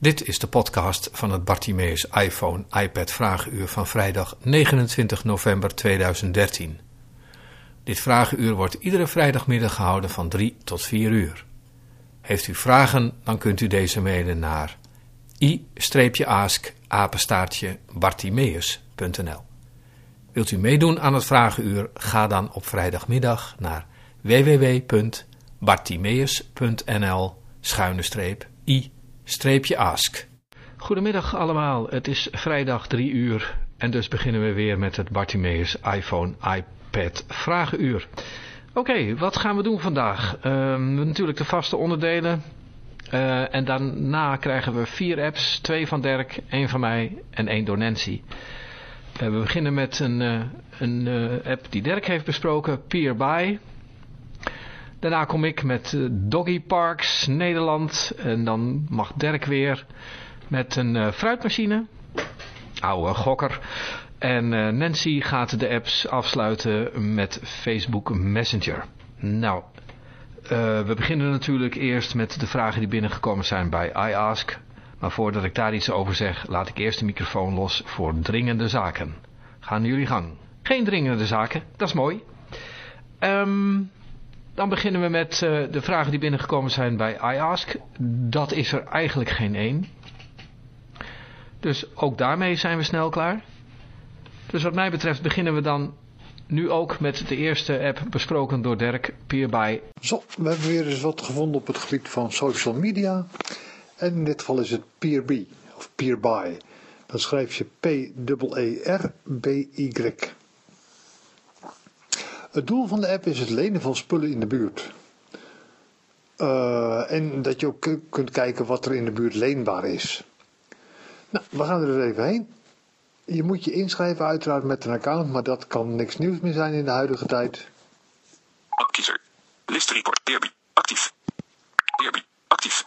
Dit is de podcast van het Bartimeus iPhone iPad Vragenuur van vrijdag 29 november 2013. Dit vragenuur wordt iedere vrijdagmiddag gehouden van 3 tot 4 uur. Heeft u vragen, dan kunt u deze mailen naar i-ask bartimeus.nl Wilt u meedoen aan het vragenuur, ga dan op vrijdagmiddag naar www.bartimeus.nl i ask. Goedemiddag allemaal, het is vrijdag 3 uur en dus beginnen we weer met het Bartimeus iPhone iPad vragenuur. Oké, wat gaan we doen vandaag? Ehm, natuurlijk de vaste onderdelen. Uh, en daarna krijgen we vier apps, twee van Dirk, één van mij en één door Nancy. Uh, we beginnen met een, uh, een app die Dirk heeft besproken, Peerby. Daarna kom ik met uh, Doggy Parks Nederland. En dan mag Dirk weer met een uh, fruitmachine. Oude gokker. En uh, Nancy gaat de apps afsluiten met Facebook Messenger. Nou, we beginnen natuurlijk eerst met de vragen die binnengekomen zijn bij iAsk. Maar voordat ik daar iets over zeg, laat ik eerst de microfoon los voor dringende zaken. Gaan jullie gang. Geen dringende zaken, dat is mooi. Um, dan beginnen we met uh, de vragen die binnengekomen zijn bij iAsk. Dat is er eigenlijk geen één. Dus ook daarmee zijn we snel klaar. Dus wat mij betreft beginnen we dan nu ook met de eerste app besproken door Dirk, Peerby. Zo, we hebben weer eens wat gevonden op het gebied van social media. En in dit geval is het Peerby, of Peerby. Dan schrijf je P-E-E-R-B-Y. Het doel van de app is het lenen van spullen in de buurt. Uh, en dat je ook kunt kijken wat er in de buurt leenbaar is. Nou, we gaan er even heen. Je moet je inschrijven uiteraard met een account, maar dat kan niks nieuws meer zijn in de huidige tijd. Appkiezer. List report. Peerby. Actief. Peerby. Actief.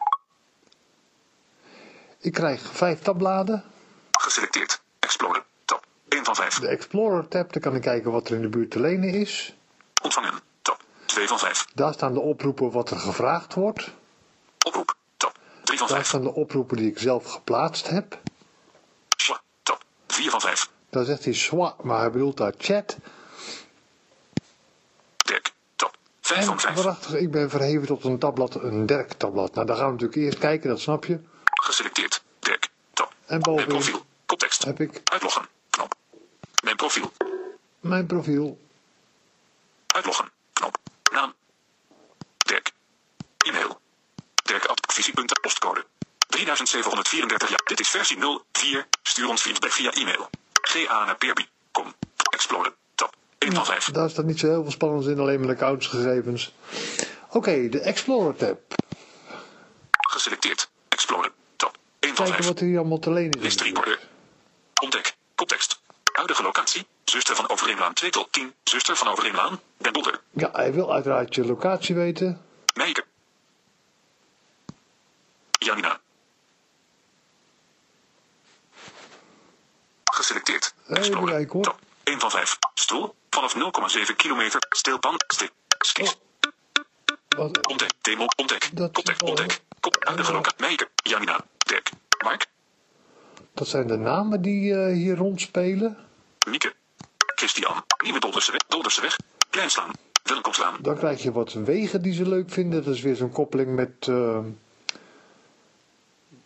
Ik krijg vijf tabbladen. Geselecteerd. Explorer. Tab. 1 van 5. De Explorer tab, daar kan ik kijken wat er in de buurt te lenen is. Ontvangen. Tab. 2 van 5. Daar staan de oproepen wat er gevraagd wordt. Oproep. Tab. 3 van 5. Daar staan de oproepen die ik zelf geplaatst heb. Schwa. Tab. 4 van 5. Daar zegt hij SWA, maar hij bedoelt daar chat. Dirk. Tab. 5 van 5. Waarachtig, ik ben verheven tot een tabblad, een Dirk tabblad. Nou, daar gaan we natuurlijk eerst kijken, dat snap je. Geselecteerd. Dirk. Tab. En bovenin Mijn profiel. Koptekst. heb ik Uitloggen. Knop. Mijn profiel. mijn profiel. Uitloggen. Knop. Naam. Dirk. E-mail. Dirk.visie.postcode. postcode. 3734. Ja, dit is versie 04. Stuur ons feedback via e-mail. Ga naar Peerby. Kom. Explorer. Tab. 1 van 5. Daar staat niet zo heel veel spannends in, alleen mijn accountsgegevens. Oké, de Explorer tab. Geselecteerd. Explorer. Tab. 1 van Kijken 5. wat er hier allemaal te lenen is. List de. Ontdek. Koptekst. Huidige locatie. Zuster van Overeemlaan 2 tot 10. Zuster van Overeemlaan. Den Boulder. Ja, hij wil uiteraard je locatie weten. Meijer. Janina. Geselecteerd. Even hoor. Top. 1 van 5. Stoel. Vanaf 0,7 kilometer. Steelpan. Stip. Skis. Wat, Ontdek. Demo. Ontdek. Dat Ontdek. Kop. Huidige locatie. Meijer. Janina. Dirk. Mark. dat zijn de namen die eh, hier rondspelen. Mieke. Christian. Nieuwe Dolderse weg. Dolderse weg. Kleinslaan. Welkomslaan. Dan krijg je wat wegen die ze leuk vinden. Dat is weer zo'n koppeling met eh,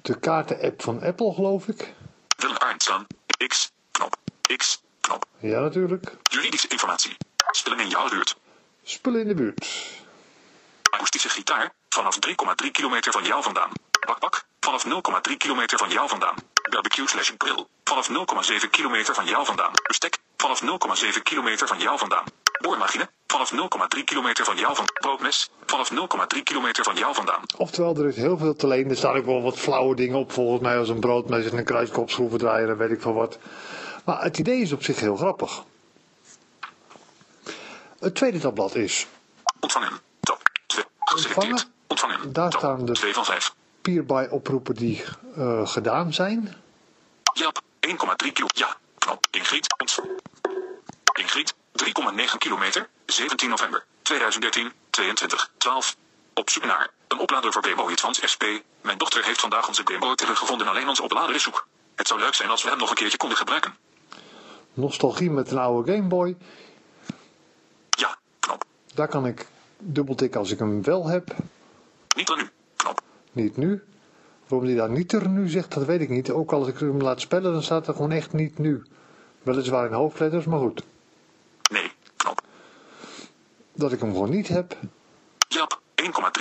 de kaarten-app van Apple, geloof ik. Willem Arndslaan. X. Knop. X. Knop. Ja, natuurlijk. Juridische informatie. Spullen in jouw buurt. Spullen in de buurt. Akoestische gitaar. Vanaf 3,3 kilometer van jou vandaan. Bakbak. Vanaf 0,3 kilometer van jou vandaan. Barbecue slash grill. Vanaf 0,7 kilometer van jou vandaan. Bestek. Vanaf 0,7 kilometer van jou vandaan. Boormachine. Vanaf 0,3 kilometer van jou van. Broodmes. Vanaf 0,3 kilometer van jou vandaan. Oftewel, er is heel veel te lenen. Er staan ook wel wat flauwe dingen op, volgens mij, als een broodmes en een kruiskopschroevendraaier en weet ik veel wat. Maar het idee is op zich heel grappig. Het tweede tabblad is Ontvangen. Top. 2. Geselecteerd. Ontvangen. Daar staan de- 2 van 5. Peerby oproepen die eh, gedaan zijn. Jap. 1,3 kilo. Ja. Knop. Ingrid. Ingrid. 3,9 kilometer. 17 november. 2013. 22. 12. Op zoek naar. Een oplader voor Boy Advance SP. Mijn dochter heeft vandaag onze Game Boy teruggevonden. Alleen onze oplader is zoek. Het zou leuk zijn als we hem nog een keertje konden gebruiken. Nostalgie met een oude Game Boy. Ja, knop. Daar kan ik dubbeltikken als ik hem wel heb. Niet dan nu. Knop. Niet nu. Waarom hij daar niet er nu zegt, dat weet ik niet. Ook als ik hem laat spellen, dan staat er gewoon echt niet nu. Weliswaar in hoofdletters, maar goed. Nee. Knop. Dat ik hem gewoon niet heb. Jap.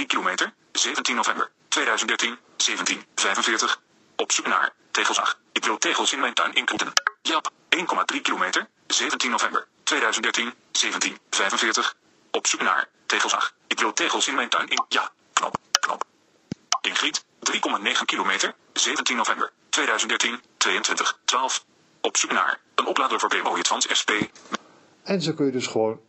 1,3 kilometer. 17 november. 2013. 1745. Op zoek naar tegelzaag. Ik wil tegels in mijn tuin inkloeden. Jap. 1,3 kilometer. 17 november. 2013. 1745. Op zoek naar tegelzaag. Ik wil tegels in mijn tuin in. Ja. Knop. Knop. Ingrid. 3,9 kilometer. 17 november. 2013. 22. 12. Op zoek naar een oplader voor Boy Advance SP. En zo kun je dus gewoon,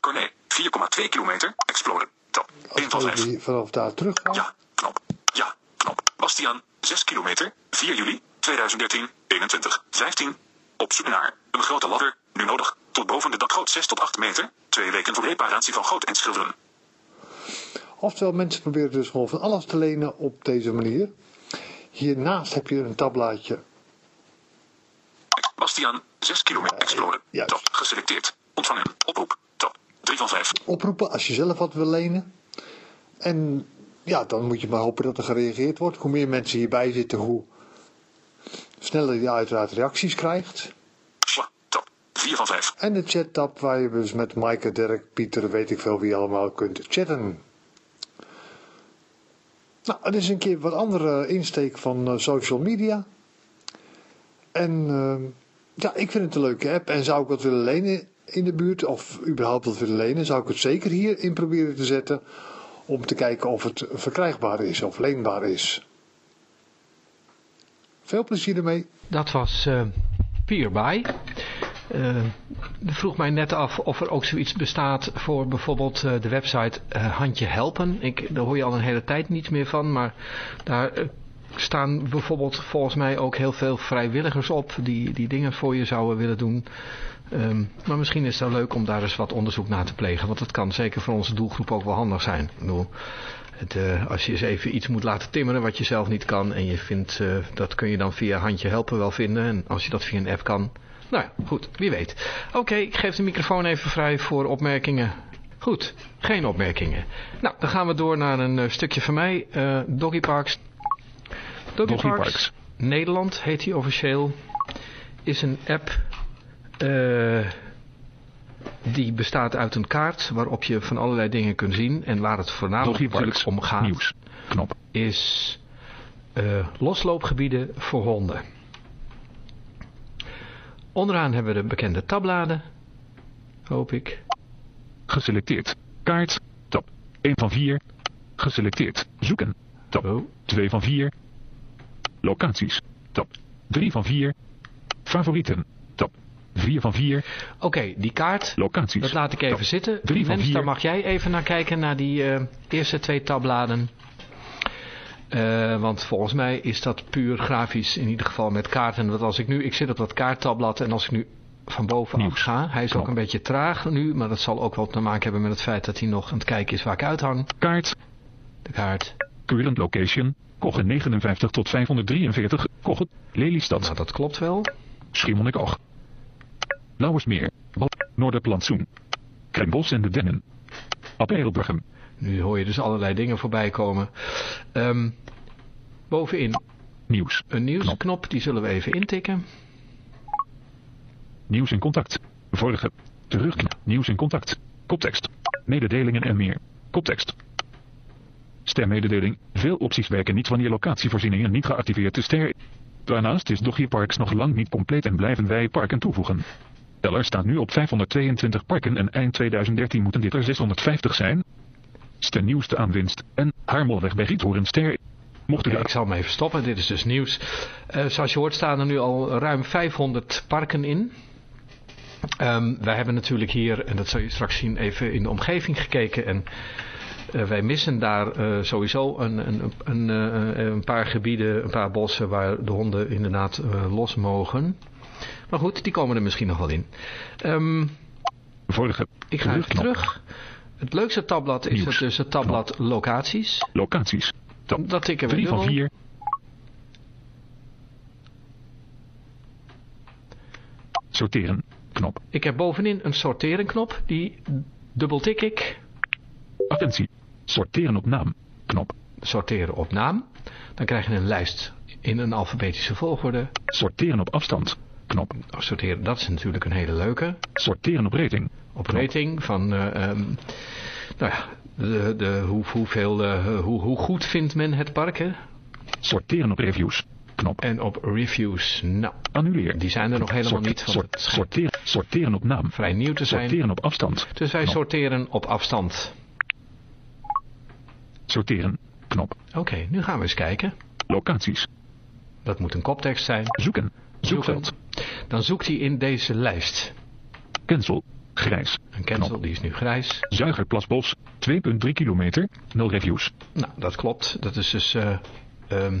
Corné. 4,2 kilometer. Exploden. Tap. 1 van 5. als je vanaf daar terug. Ja, knop. Ja, knop. Bastiaan, 6 kilometer, 4 juli, 2013, 21, 15. Op zoek naar een grote ladder, nu nodig, tot boven de dakgoot 6 tot 8 meter. Twee weken voor reparatie van goot en schilderen. Oftewel, mensen proberen dus gewoon van alles te lenen op deze manier. Hiernaast heb je een tabblaadje. Bastiaan, 6 kilometer, exploden. juist. Tap, geselecteerd. Ontvangen, oproep, tap. 3 van 5. Oproepen als je zelf wat wil lenen. En ja, dan moet je maar hopen dat er gereageerd wordt. Hoe meer mensen hierbij zitten, hoe sneller je uiteraard reacties krijgt. Sla, tap. 4 van 5. En de chat-tab waar je dus met Maaike, Dirk, Pieter, weet ik veel wie allemaal kunt chatten. Nou, het is een keer wat andere insteek van eh, social media. En eh, ja, ik vind het een leuke app. En zou ik wat willen lenen in de buurt, of überhaupt wat willen lenen, zou ik het zeker hierin proberen te zetten. Om te kijken of het verkrijgbaar is of leenbaar is. Veel plezier ermee. Dat was eh Pierby. Eh, vroeg mij net af of er ook zoiets bestaat voor bijvoorbeeld eh, de website eh, Handje Helpen. Ik, daar hoor je al een hele tijd niets meer van, maar daar staan bijvoorbeeld volgens mij ook heel veel vrijwilligers op die, die dingen voor je zouden willen doen. Ehm, maar misschien is het wel leuk om daar eens wat onderzoek naar te plegen, want dat kan zeker voor onze doelgroep ook wel handig zijn. Ik bedoel, het, als je eens even iets moet laten timmeren wat je zelf niet kan en je vindt, dat kun je dan via Handje Helpen wel vinden. En als je dat via een app kan, nou ja, goed, wie weet. Oké, ik geef de microfoon even vrij voor opmerkingen. Goed, geen opmerkingen. Nou, dan gaan we door naar een eh, stukje van mij. eh Doggy Parks. Doggy, Doggy Parks, Parks. Nederland heet die officieel. Is een app eh, die bestaat uit een kaart waarop je van allerlei dingen kunt zien. En waar het voornamelijk natuurlijk om gaat Nieuws. Knop. is losloopgebieden voor honden. Onderaan hebben we de bekende tabbladen. Hoop ik. Geselecteerd. Kaart. Tab. 1 van 4. Geselecteerd. Zoeken. Tab. Oh, 2 van 4. Locaties. Tab. 3 van 4. Favorieten. Tab. 4 van 4. Oké, die kaart. Locaties. Dat laat ik even Tab. zitten. Drie van Mens, vier. daar mag jij even naar kijken, naar die eh, eerste twee tabbladen. Eh, want volgens mij is dat puur grafisch, in ieder geval met kaarten. Want als ik nu, ik zit op dat kaarttabblad en als ik nu van bovenaf ga, hij is ook een beetje traag nu, maar dat zal ook wel te maken hebben met het feit dat hij nog aan het kijken is waar ik uithang. Kaart. De kaart. Current location. Koggen 59 tot 543. Koggen. Lelystad. Nou, dat klopt wel. Schiermonnikoog. Lauwersmeer. Noorderplantsoen. Krembos en de Dennen. Appelbruggen. Nu hoor je dus allerlei dingen voorbij komen. Ehm, bovenin Nieuws. een nieuwsknop, die zullen we even intikken. Nieuws in contact. Vorige. Terug. Nieuws in contact. Koptekst. Mededelingen en meer. Koptekst. Stermededeling. Veel opties werken niet wanneer locatievoorzieningen niet geactiveerd is. Ster. Daarnaast is Doggy Parks nog lang niet compleet en blijven wij parken toevoegen. Teller staat nu op 522 parken en eind 2013 moeten dit er 650 zijn. Ster nieuwste aanwinst en Harmelweg bij Giethoorn Ster. Mocht u de ik zal hem even stoppen, dit is dus nieuws. Eh, zoals je hoort staan er nu al ruim 500 parken in. Ehm, wij hebben natuurlijk hier, en dat zul je straks zien, even in de omgeving gekeken. En eh, wij missen daar eh, sowieso een, een, een, een paar gebieden, een paar bossen waar de honden inderdaad los mogen. Maar goed, die komen er misschien nog wel in. Ehm, vorige. ik ga even terug. Het leukste tabblad is het dus het tabblad locaties. Locaties. Tab. Dat tikken we 3 van dubbel. 4. Sorteren. Knop. Ik heb bovenin een sorteren knop. Die dubbel tik ik. Attentie. Sorteren op naam. Knop. Sorteren op naam. Dan krijg je een lijst in een alfabetische volgorde. Sorteren op afstand. Knop. Sorteren, dat is natuurlijk een hele leuke. Sorteren op rating. Op rating van, ehm, nou ja, de, de, hoe, hoeveel, eh, hoe, hoe goed vindt men het park, hè? Sorteren op reviews. Knop. En op reviews, nou, Annuleer. die zijn er nog helemaal Sorte- niet, want sorteren, sorteren op naam. vrij nieuw te zijn. Sorteren op afstand. Dus wij Knop. sorteren op afstand. Sorteren. Knop. Oké, nu gaan we eens kijken. Locaties. Dat moet een koptekst zijn. Zoeken. Zoekveld. Dan zoekt hij in deze lijst. Cancel. Grijs. Een cancel, Knop. die is nu grijs. Zuigerplasbos. 2,3 kilometer. 0 reviews. Nou, dat klopt. Dat is dus eh, ehm,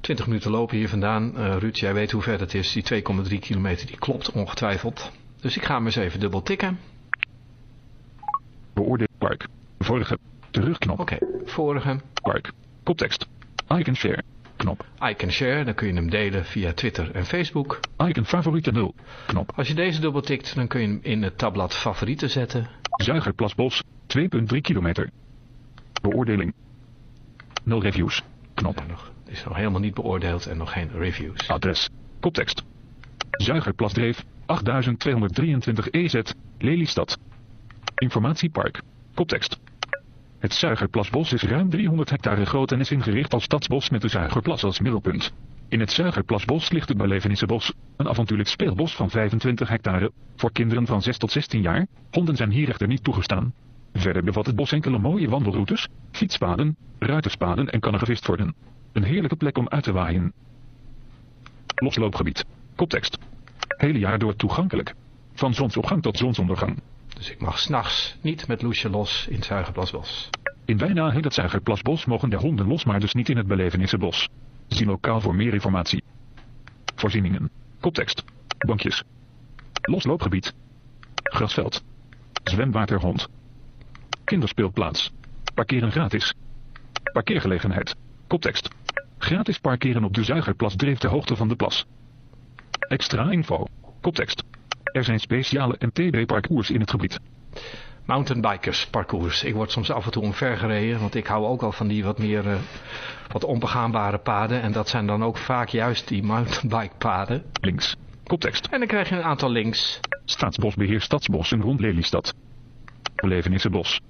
20 minuten lopen hier vandaan. Eh, Ruud, jij weet hoe ver dat is. Die 2,3 kilometer, die klopt ongetwijfeld. Dus ik ga hem eens even dubbel tikken. Beoordeel park. Vorige. Terugknop. Oké, vorige. Park. Koptekst. Icon share. Knop. Icon share, dan kun je hem delen via Twitter en Facebook. Icon favoriete 0. Knop. Als je deze dubbel tikt, dan kun je hem in het tabblad favorieten zetten. Zuigerplasbos. 2,3 kilometer. Beoordeling. 0 reviews. Knop. En nog, het is nog helemaal niet beoordeeld en nog geen reviews. Adres. Koptekst. Zuigerplasdreef. 8223 EZ. Lelystad. Informatiepark. Koptekst. Het Zuigerplasbos is ruim 300 hectare groot en is ingericht als stadsbos met de Zuigerplas als middelpunt. In het Zuigerplasbos ligt het Belevenissenbos, een avontuurlijk speelbos van 25 hectare, voor kinderen van 6 tot 16 jaar. Honden zijn hier echter niet toegestaan. Verder bevat het bos enkele mooie wandelroutes, fietspaden, ruiterspaden en kan er gevist worden. Een heerlijke plek om uit te waaien. Losloopgebied. Koptekst. Hele jaar door toegankelijk. Van zonsopgang tot zonsondergang. Dus ik mag s'nachts niet met Loesje los in het Zuigerplasbos. In bijna heel het Zuigerplasbos mogen de honden los, maar dus niet in het Belevenissenbos. Zie lokaal voor meer informatie. Voorzieningen. Koptekst. Bankjes. Losloopgebied. Grasveld. Zwemwaterhond. Kinderspeelplaats. Parkeren gratis. Parkeergelegenheid. Koptekst. Gratis parkeren op de Zuigerplas dreef de hoogte van de plas. Extra info. Koptekst. Er zijn speciale MTB-parcours in het gebied. Mountainbikers parcours. Ik word soms af en toe omver gereden, want ik hou ook al van die wat meer eh, wat onbegaanbare paden. En dat zijn dan ook vaak juist die mountainbike paden. Links. Koptekst. En dan krijg je een aantal links. Staatsbosbeheer Stadsbossen rond Lelystad. Belevenissenbos.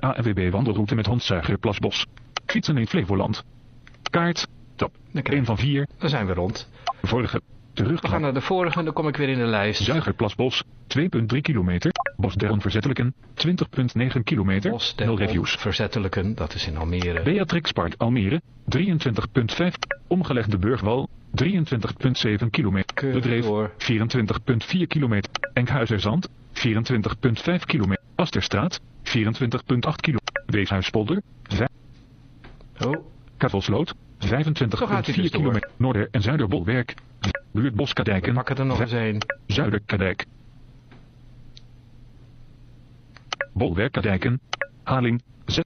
ANWB wandelroute met hondzuiger Plasbos. Fietsen in Flevoland. Kaart. Top. 1 van 4. dan zijn we rond. Vorige. We gaan naar de vorige, dan kom ik weer in de lijst. Zuigerplasbos. 2,3 kilometer. Bos der Onverzettelijken. 20,9 kilometer. Bos 0 reviews. Verzettelijken, dat is in Almere. Beatrixpark Almere. 23,5. Omgelegde Burgwal. 23,7 kilometer. Keurig Bedreef. door. 24,4 kilometer. Enkhuizerzand. 24,5 kilometer. Asterstraat. 24,8 kilometer. Weeshuispolder. vijf- Oh, Kavelsloot. Zo gaat hij 25,4 dus kilometer. Noorder- en Zuiderbolwerk. Buurt Boskadijken. we pakken er nog eens een. Zuiderkadijk. Bolwerkkadijken. Haling. Z-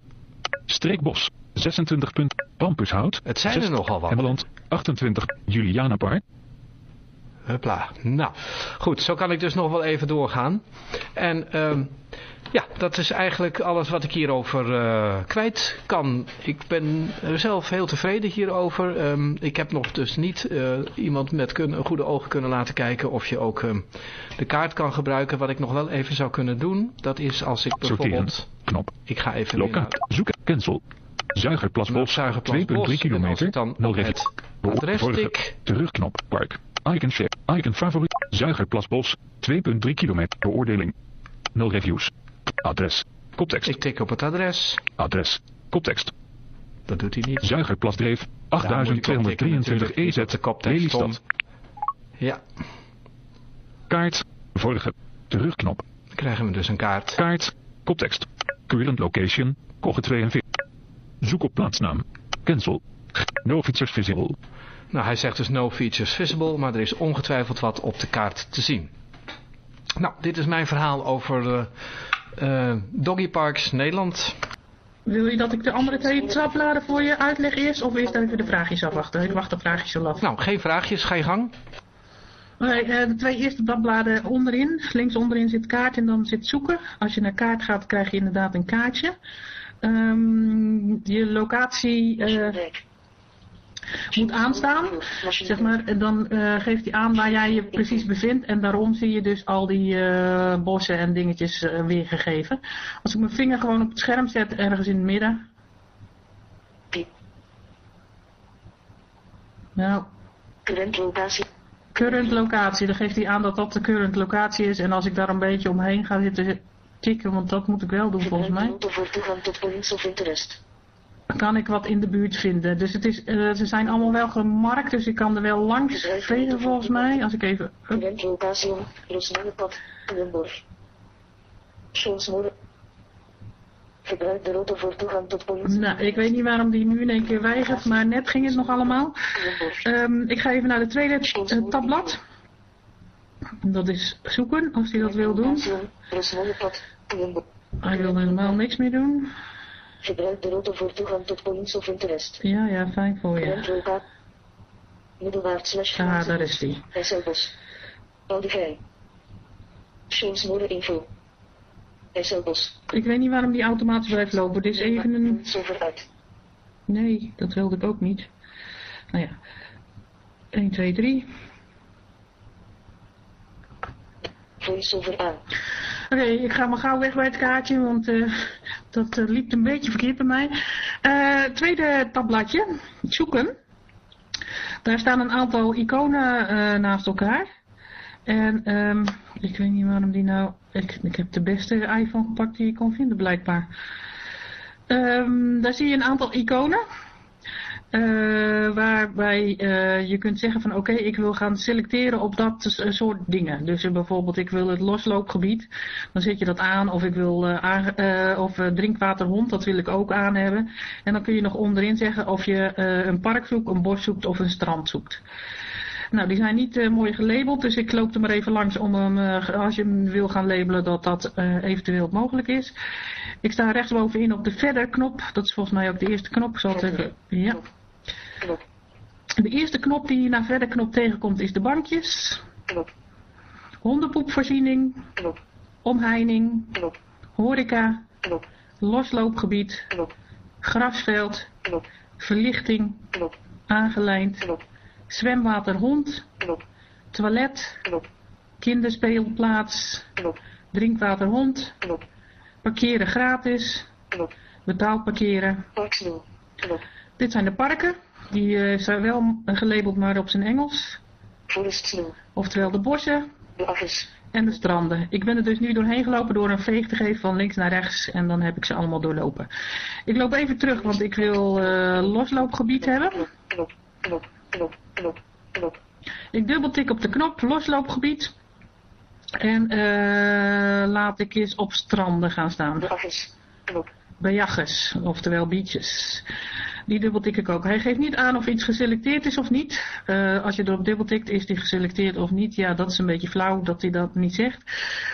Streekbos. 26 punt. Pampushout. Het zijn er 6 nogal wat. Hemmeland. 28. Julianapark. Hupla. Nou, goed, zo kan ik dus nog wel even doorgaan. En ehm, ja, dat is eigenlijk alles wat ik hierover eh, kwijt kan. Ik ben er zelf heel tevreden hierover. Ehm, ik heb nog dus niet eh, iemand met kun, goede ogen kunnen laten kijken of je ook ehm, de kaart kan gebruiken. Wat ik nog wel even zou kunnen doen, dat is als ik Sorteren. bijvoorbeeld... Knop. Ik ga even naar Zoeken. Cancel. Zuigerplasbos. 2,3 Zuigerplasbos. En als kilometer. dan 0 op reviews. het adres Vorige. tik, Terugknop. Park. Icon share. Icon favoriet. Zuigerplasbos. 2,3 kilometer. Beoordeling. 0 reviews. Adres. Koptekst. ik tik op het adres. Adres. Koptekst. Dat doet hij niet. Zuigerplasdreef. Daar moet ik op tikken 8223 natuurlijk, EZ. op de koptekst stond. Ja, Kaart. Vorige. Terugknop. dan krijgen we dus een kaart. Kaart. Koptekst. Current location. Kogge 42. Zoek op plaatsnaam. Cancel. No features visible. Nou, hij zegt dus no features visible, maar er is ongetwijfeld wat op de kaart te zien. Nou, dit is mijn verhaal over eh, Uh, Doggy Parks Nederland. Wil je dat ik de andere twee trapladen voor je uitleg eerst? Of eerst even de vraagjes afwachten? Ik wacht de vraagjes al af. Nou, geen vraagjes. Ga je gang. Nee, de twee eerste dagbladen onderin. Links onderin zit kaart en dan zit zoeken. Als je naar kaart gaat, krijg je inderdaad een kaartje. Um, je locatie uh, moet aanstaan. Zeg maar, en dan uh, geeft hij aan waar jij je precies bevindt. En daarom zie je dus al die uh, bossen en dingetjes weergegeven. Als ik mijn vinger gewoon op het scherm zet, ergens in het midden. Nou. Current locatie. Current locatie, dan geeft hij aan dat dat de current locatie is. En als ik daar een beetje omheen ga zitten tikken, want dat moet ik wel doen volgens mij. voor toegang tot points of interest. Kan ik wat in de buurt vinden. Dus het is, uh, ze zijn allemaal wel gemarkt, dus ik kan er wel langs vegen volgens mij. Als ik even... Gebruik de route voor toegang tot politie. Nou, ik weet niet waarom die nu in één keer weigert, maar net ging het nog allemaal. Um, ik ga even naar de tweede uh, tabblad. Dat is zoeken, als hij dat wil doen. Hij wil helemaal niks meer doen. Gebruik de route voor toegang tot politie of interest. Ja, ja, fijn voor je. Middelwaard slash Ah, daar is die. Esselbos. Aldevij. Schoonsmoren info. Esselbos. Ik weet niet waarom die automatisch blijft lopen. Dit is even een... Nee, dat wilde ik ook niet. Nou ja. 1, 2, 3. Voice-over aan. Oké, ik ga maar gauw weg bij het kaartje, want uh, dat uh, liep een beetje verkeerd bij mij. Uh, tweede tabbladje, zoeken. Daar staan een aantal iconen naast elkaar. En um, ik weet niet waarom die nou... Ik, ik heb de beste iPhone gepakt die ik kon vinden blijkbaar. Um, daar zie je een aantal iconen. Uh, waarbij uh, je kunt zeggen van oké, okay, ik wil gaan selecteren op dat soort dingen. Dus uh, bijvoorbeeld ik wil het losloopgebied, dan zet je dat aan. Of ik wil of drinkwaterhond, dat wil ik ook aan hebben. En dan kun je nog onderin zeggen of je een park zoekt, een bos zoekt of een strand zoekt. Nou, die zijn niet mooi gelabeld, dus ik loop er maar even langs om hem, als je hem wil gaan labelen, dat dat eventueel mogelijk is. Ik sta rechtsbovenin op de verder knop, dat is volgens mij ook de eerste knop. Ik zal het even, ja. Knop. De eerste knop die je naar verder knop tegenkomt is de bankjes. Knop. Hondenpoepvoorziening. Knop. Omheining. Knop. Horeca. Knop. Losloopgebied. Knop. Grasveld. Knop. Verlichting. Knop. Aangelijnd. Knop. Zwemwater hond. Knop. Toilet. Knop. Kinderspeelplaats. Knop. Drinkwater hond. Knop. Parkeren gratis. Knop. Betaald parkeren. Dit zijn de parken. Die uh, zijn wel gelabeld maar op zijn Engels. Forest. Oftewel de bossen. De. En de stranden. Ik ben er dus nu doorheen gelopen door een veeg te geven van links naar rechts. En dan heb ik ze allemaal doorlopen. Ik loop even terug, want ik wil uh, losloopgebied hebben. Knop, knop, knop, knop, knop. Ik dubbeltik op de knop losloopgebied. En uh, laat ik eens op stranden gaan staan. De. Knop. Bejagers, oftewel beaches. Die dubbeltik ik ook. Hij geeft niet aan of iets geselecteerd is of niet. Uh, als je erop dubbeltikt, is die geselecteerd of niet. Ja, dat is een beetje flauw dat hij dat niet zegt.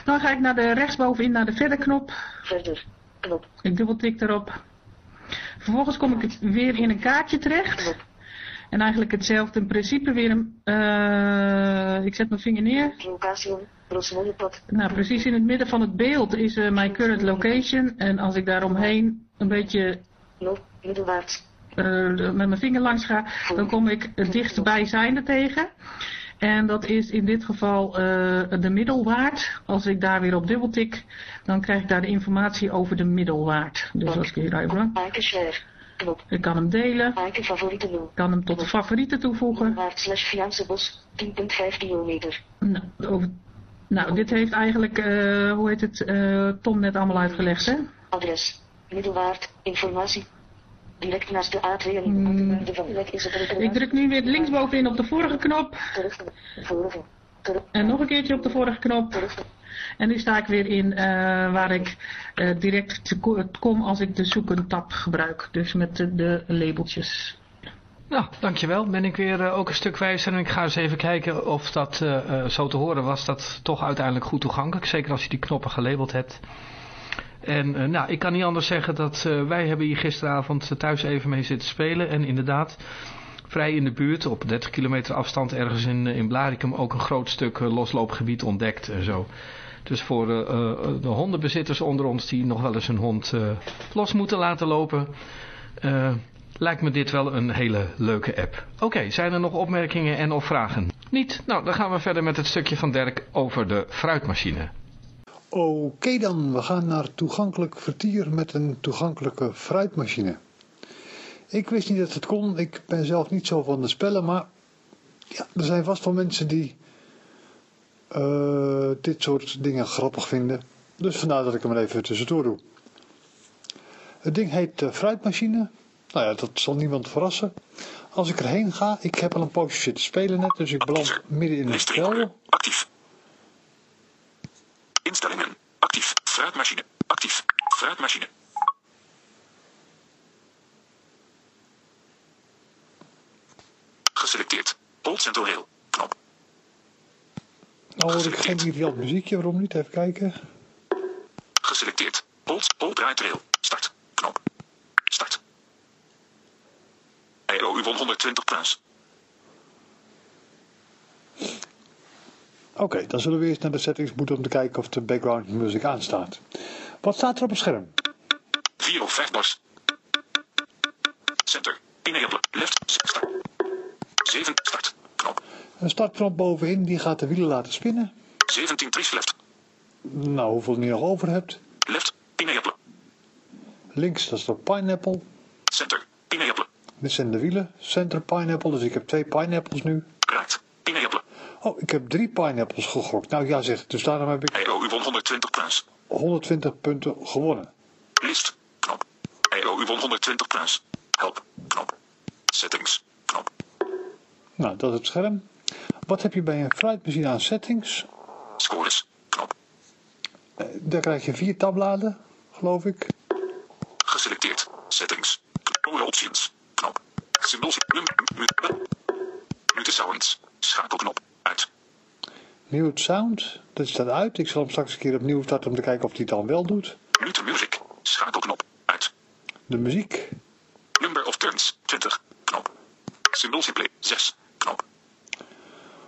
Dan ga ik naar de rechtsbovenin naar de verder knop. Verder. Knop. Ik dubbeltik erop. Vervolgens kom ik weer in een kaartje terecht. En eigenlijk hetzelfde in principe weer een... Uh, ik zet mijn vinger neer. Nou, precies in het midden van het beeld is uh, mijn current location. En als ik daaromheen een beetje uh, met mijn vinger langs ga, dan kom ik het dichtstbijzijnde tegen. En dat is in dit geval de middelwaard. Als ik daar weer op dubbeltik, dan krijg ik daar de informatie over de middelwaard. Dus als ik hier even... Knop. Ik kan hem delen, Eiken favoriete 0. ik kan hem tot favorieten toevoegen. Slash Viaanse bos. 10.5 kilometer. Nou, over... nou, dit heeft eigenlijk, uh, hoe heet het, uh, Tom net allemaal uitgelegd, hè? Adres. Middelwaard. Informatie. Direct naast de A2 en Hmm. de van de weg is het Ik druk nu weer linksbovenin op de vorige knop. Terug. Vorige. Terug. En nog een keertje op de vorige knop. Terug. En nu sta ik weer in uh, waar ik uh, direct te ko- kom als ik de zoeken tab gebruik. Dus met de, de labeltjes. Nou, dankjewel. Ben ik weer uh, ook een stuk wijzer en ik ga eens even kijken of dat zo te horen was. Dat toch uiteindelijk goed toegankelijk. Zeker als je die knoppen gelabeld hebt. En nou, ik kan niet anders zeggen dat wij hebben hier gisteravond thuis even mee zitten spelen. En inderdaad, vrij in de buurt, op 30 kilometer afstand ergens in, in Blaricum, ook een groot stuk losloopgebied ontdekt en zo. Dus voor uh, de hondenbezitters onder ons die nog wel eens een hond los moeten laten lopen, lijkt me dit wel een hele leuke app. Oké, zijn er nog opmerkingen en of vragen? Niet? Nou, dan gaan we verder met het stukje van Dirk over de fruitmachine. Oké dan, we gaan naar toegankelijk vertier met een toegankelijke fruitmachine. Ik wist niet dat het kon, ik ben zelf niet zo van de spellen, maar ja, er zijn vast wel mensen die uh, dit soort dingen grappig vinden. Dus vandaar dat ik hem er even tussendoor doe. Het ding heet uh, fruitmachine. Nou ja, dat zal niemand verrassen. Als ik erheen ga, ik heb al een poosje zitten spelen net, dus ik beland midden in het spel. Actief. Instellingen. Actief. Fruitmachine. Actief. Fruitmachine. Geselecteerd. Polt Central Knop. Nou hoor ik geen ideaal muziekje, waarom niet? Even kijken. Geselecteerd. Polt, Polt Draairail. Start. Knop. Start. EO u won 120 plus. Oké, okay, dan zullen we eerst naar de settings moeten om te kijken of de background music aanstaat. Wat staat er op het scherm? 4 of 5 bars. Center. Enable. Left. Start. 7. Start. Knop. Een startknop bovenin, die gaat de wielen laten spinnen. 17 tries left. Nou, hoeveel je nog over hebt. Left. Enable. Links, dat is de pineapple. Center. Enable. Dit zijn de wielen. Center pineapple, dus ik heb twee pineapples nu. Right. Enable. Oh, ik heb drie pineapples gegokt. Nou ja zeg, dus daarom heb ik... EO, u won 120 plus. 120 punten gewonnen. List. Knop. EO, u won 120 plus. Help. Knop. Settings. Knop. Nou, dat is het scherm. Wat heb je bij een fruitmachine aan settings? Scores. Knop. Uh, daar krijg je vier tabbladen, geloof ik. Geselecteerd. Settings. All options. Knop. Symbols. Mute sounds. Schakelknop. Uit. Mute sound. Dat staat uit. Ik zal hem straks een keer opnieuw starten om te kijken of hij het dan wel doet. Mute music. Schakelknop. Uit. De muziek. Number of turns. 20. Knop. Symbols play. 6. Knop.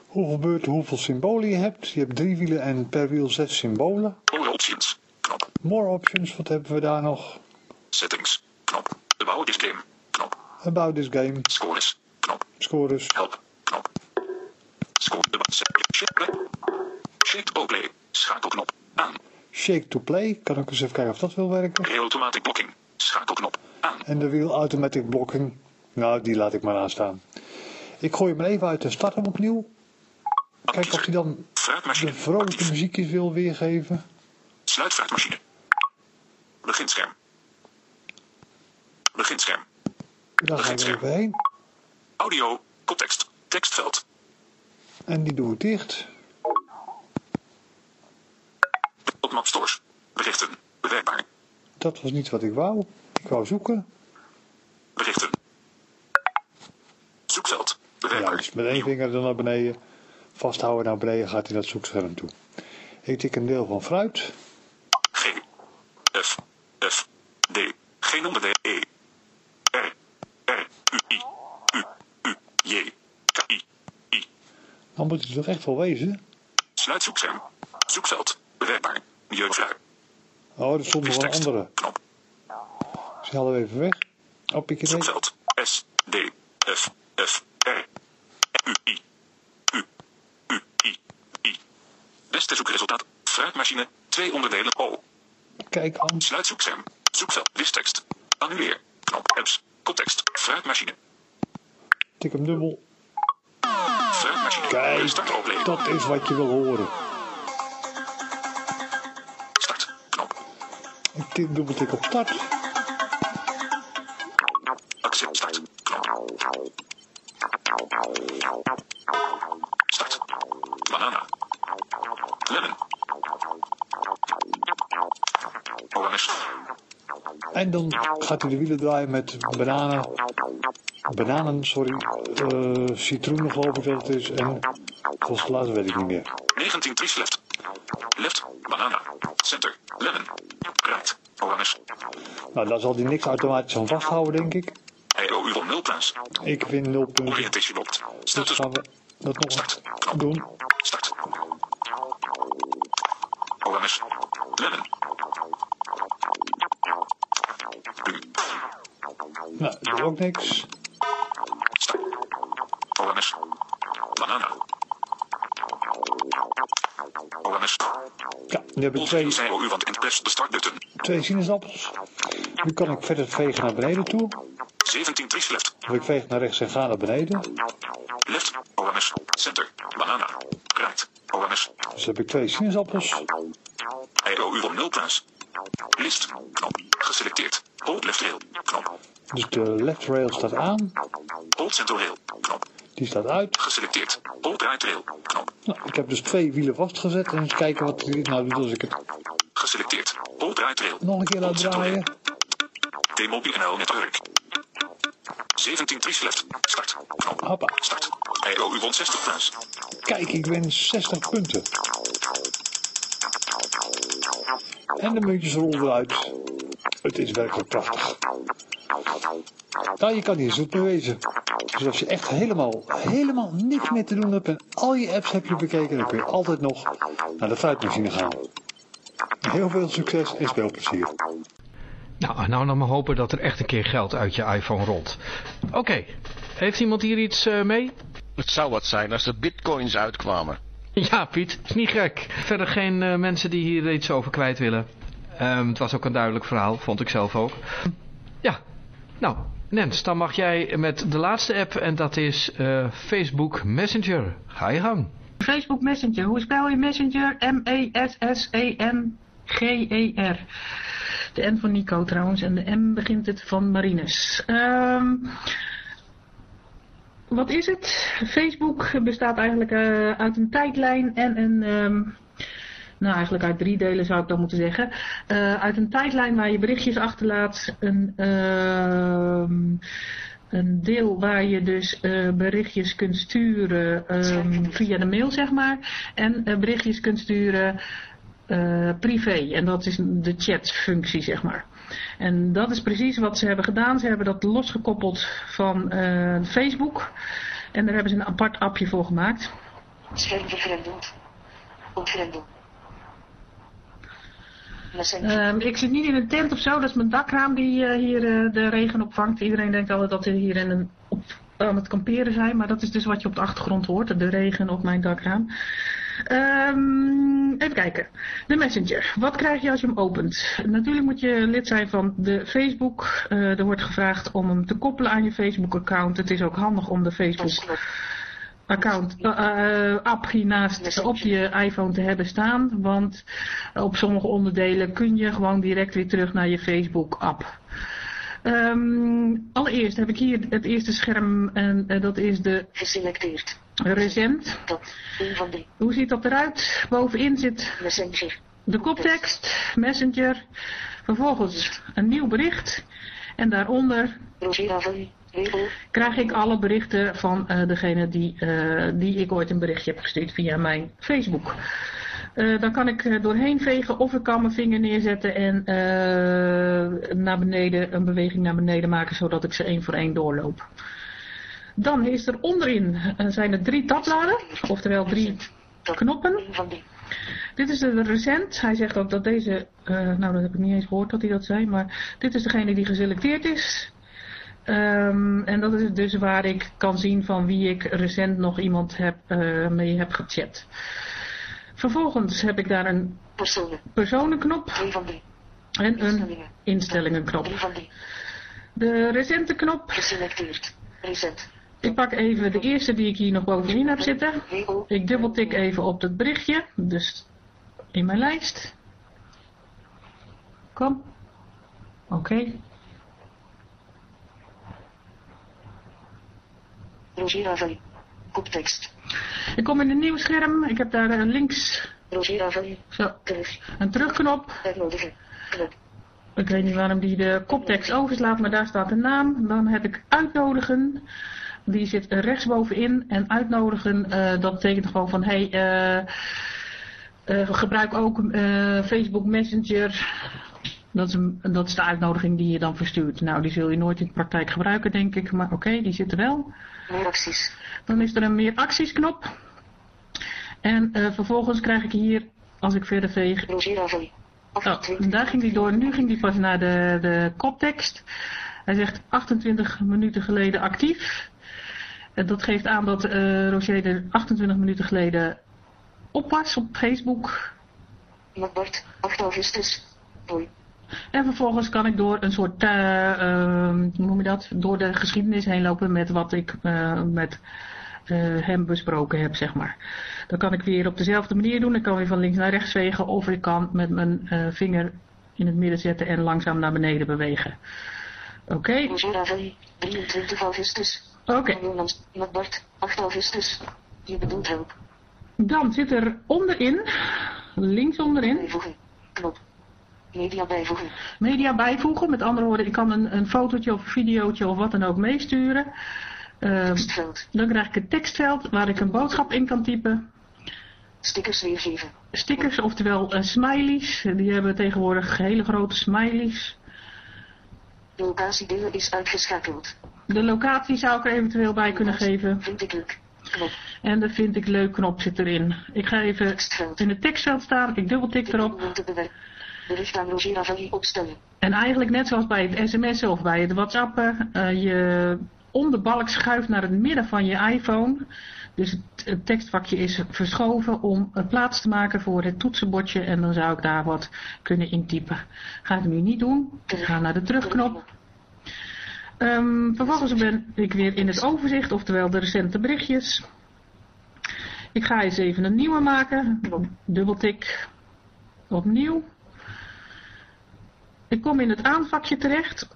Hoeveel beurten, hoeveel symbolen je hebt. Je hebt drie wielen en per wiel zes symbolen. More options. Knop. More options. Wat hebben we daar nog? Settings. Knop. About this game. Knop. About this game. Scores. Knop. Scores. Help. Knop. Score. Shake to play. Schakelknop. Aan. Shake to play. Kan ik eens even kijken of dat wil werken. Automatic blocking. Schakelknop. Aan. En de wheel automatic blocking. Nou, die laat ik maar aanstaan. Ik gooi hem even uit en start hem opnieuw. Kijk of hij dan de vrolijke muziekjes wil weergeven. Sluit fruitmachine. Beginscherm. Beginscherm. Daar gaan we even heen. Audio, context, tekstveld. En die doe ik dicht. Op Map Stores. Berichten. Bewerkbaar. Dat was niet wat ik wou. Ik wou zoeken. Berichten. Zoekveld. Bewerkbaar. Juist, met één vinger dan naar beneden. Vasthouden naar beneden gaat hij naar het zoekscherm toe. Ik tik een deel van fruit. G. F. F. D. Geen onderdeel. E. R. R. U. I. U. U. J. K. I. I. Dan moet het toch echt wel wezen? Sluit zoekscherm. Zoekveld. Bewerkbaar. Milieufruit. Oh, er stond nog een andere. Knop. Ik haal hem even weg. Oh, pik je Zoekveld. S. D. F. F. R. U. I. U. U. I. I. Beste zoekresultaat. Fruitmachine. Twee onderdelen. O. Kijk aan. Sluit zoekscherm. Zoekveld. Wistekst. Annuleer. Knop. Apps. Context. Fruitmachine. Tik hem dubbel. Fruitmachine. Kijk, Start dat is wat je wil horen. Start. Knop. Ik tik, dubbel tik op start. En dan gaat hij de wielen draaien met bananen. Bananen, sorry. eh citroenen geloof ik dat het is. En volgens laatste weet ik niet meer. 19 trees left. Left. Banana. Center. Lemon. Right. OMS. Nou, daar zal hij niks automatisch aan vasthouden, denk ik. EO Uron 0 plans. Ik vind 0 punten. Orientation locked. Dus gaan we dat nog doen. Start. OMS. Banana. OMS. Ja, nu heb ik twee, EO Uwan en press de startbutton. twee sinaasappels. Nu kan ik verder vegen naar beneden toe. 17 trees left. Of ik veeg naar rechts en ga naar beneden. Left. OMS. Center. Banana. Right. OMS. Dus heb ik twee sinaasappels. EO Uwan 0 plans. List. Knop. Geselecteerd. Hold left rail. Knop. Dus de left rail staat aan. Hold center rail. Knop. Die staat uit. Geselecteerd. Hold right rail. Knop. Nou, ik heb dus twee wielen vastgezet. En eens kijken wat hij nou doet als ik het Geselecteerd. Hold right rail. nog een keer laat draaien. T-Mobile NL Network. 17 trees left. Start. Knop. Hoppa. Start. EO Uwan 60 plans. Kijk, ik win 60 punten. En de muntjes rollen eruit. Het is werkelijk prachtig. Nou, je kan hier zoet mee wezen. Dus als je echt helemaal, helemaal niks meer te doen hebt en al je apps heb je bekeken, dan kun je altijd nog naar de fruitmachine gaan. Heel veel succes en speelplezier. Nou, en nou nog maar hopen dat er echt een keer geld uit je iPhone rolt. Oké, heeft iemand hier iets eh, mee? Het zou wat zijn als er bitcoins uitkwamen. Ja, Piet, is niet gek. Verder geen eh, mensen die hier iets over kwijt willen. Ehm, het was ook een duidelijk verhaal, vond ik zelf ook. Ja, nou, Nens, dan mag jij met de laatste app en dat is eh, Facebook Messenger. Ga je gang. Facebook Messenger. Hoe spel je Messenger? M-E-S-S-E-N-G-E-R. De N van Nico trouwens en de M begint het van Marines. Ehm, wat is het? Facebook bestaat eigenlijk eh, uit een tijdlijn en een... ehm, nou, eigenlijk uit drie delen zou ik dan moeten zeggen. Eh, uit een tijdlijn waar je berichtjes achterlaat. Een, ehm, een deel waar je dus eh, berichtjes kunt sturen ehm, via de mail, zeg maar. En eh, berichtjes kunt sturen privé. En dat is de chatfunctie, zeg maar. En dat is precies wat ze hebben gedaan. Ze hebben dat losgekoppeld van Facebook. En daar hebben ze een apart appje voor gemaakt. Scherm vergrendeld. Ehm, ik zit niet in een tent of zo, dat is mijn dakraam die eh, hier eh, de regen opvangt. Iedereen denkt altijd dat we hier in een, op, aan het kamperen zijn, maar dat is dus wat je op de achtergrond hoort, de regen op mijn dakraam. Ehm, even kijken. De Messenger. Wat krijg je als je hem opent? Natuurlijk moet je lid zijn van de Facebook. Eh, er wordt gevraagd om hem te koppelen aan je Facebook-account. Het is ook handig om de Facebook. Account, eh, app hiernaast op je iPhone te hebben staan. Want op sommige onderdelen kun je gewoon direct weer terug naar je Facebook app. Ehm, allereerst heb ik hier het eerste scherm en eh, dat is de Geselecteerd. recent. Dat. 1 van 3. Hoe ziet dat eruit? Bovenin zit Messenger. de koptekst, Messenger, vervolgens een nieuw bericht en daaronder Roger. Krijg ik alle berichten van eh, degene die, eh, die ik ooit een berichtje heb gestuurd via mijn Facebook. Eh, dan kan ik doorheen vegen of ik kan mijn vinger neerzetten en naar beneden, een beweging naar beneden maken zodat ik ze één voor één doorloop. Dan is er onderin zijn er drie tabbladen, oftewel drie knoppen. 1 van 3. Dit is de recent. Hij zegt ook dat deze, nou dat heb ik niet eens gehoord dat hij dat zei, maar dit is degene die geselecteerd is. Ehm, en dat is dus waar ik kan zien van wie ik recent nog iemand heb, eh, mee heb gechat. Vervolgens heb ik daar een Personen. personenknop 2 van 3. en een Instellingen. instellingenknop. 3 van 3. De recente knop, Geselecteerd. Recent. ik pak even de eerste die ik hier nog bovenin heb zitten. Ik dubbeltik even op het berichtje, dus in mijn lijst. Kom. Oké. Roger Aven. Koptekst. Ik kom in een nieuw scherm. Ik heb daar eh, links Roger zo, een terugknop. Uitnodigen. Knop. Ik weet niet waarom die de koptekst overslaat, maar daar staat de naam. Dan heb ik uitnodigen. Die zit rechtsbovenin. En uitnodigen, eh, dat betekent gewoon van... Hey, eh, eh, gebruik ook Facebook Messenger Dat is, een, dat is de uitnodiging die je dan verstuurt. Nou, die zul je nooit in de praktijk gebruiken, denk ik. Maar oké, die zit er wel. Meer acties. Dan is er een meer acties knop. En eh, vervolgens krijg ik hier, als ik verder veeg... Oh, 28. daar ging hij door. Nu ging hij pas naar de, de koptekst. Hij zegt 28 minuten geleden actief. En dat geeft aan dat eh Roger er 28 minuten geleden op was op Facebook. Macbart. 8 augustus. Hoi. En vervolgens kan ik door een soort, eh, ehm, hoe noem je dat, door de geschiedenis heen lopen met wat ik eh, met eh, hem besproken heb, zeg maar. Dan kan ik weer op dezelfde manier doen. Ik kan weer van links naar rechts vegen of ik kan met mijn vinger in het midden zetten en langzaam naar beneden bewegen. Oké, Roger Avali. 23 augustus. oké. Jonas. Macbart. 8 augustus. Je bedoelt hulp. Dan zit er onderin, links onderin, Bijvoegen. Knop. Media bijvoegen. media bijvoegen. Met andere woorden, ik kan een, een fotootje of een videootje of wat dan ook meesturen. Tekstveld. dan krijg ik een tekstveld waar ik een boodschap in kan typen. Stickers weergeven. Stickers, oftewel eh, smileys. Die hebben tegenwoordig hele grote smileys. De locatie delen is uitgeschakeld. De locatie zou ik er eventueel bij kunnen geven. Vind ik leuk. Knop. En de vind ik leuk knop zit erin. Ik ga even Tekstveld. in het tekstveld staan. Ik dubbeltik erop. Opstellen. En eigenlijk net zoals bij het sms'en of bij het whatsappen. eh, je om de balk schuift naar het midden van je iPhone. Dus het, het tekstvakje is verschoven om plaats te maken voor het toetsenbordje. En dan zou ik daar wat kunnen intypen. Ga ik nu niet doen. Ik ga naar de terugknop. Ehm, vervolgens ben ik weer in het overzicht, oftewel de recente berichtjes. Ik ga eens even een nieuwe maken. Dubbeltik. Opnieuw. Ik kom in het aanvakje terecht.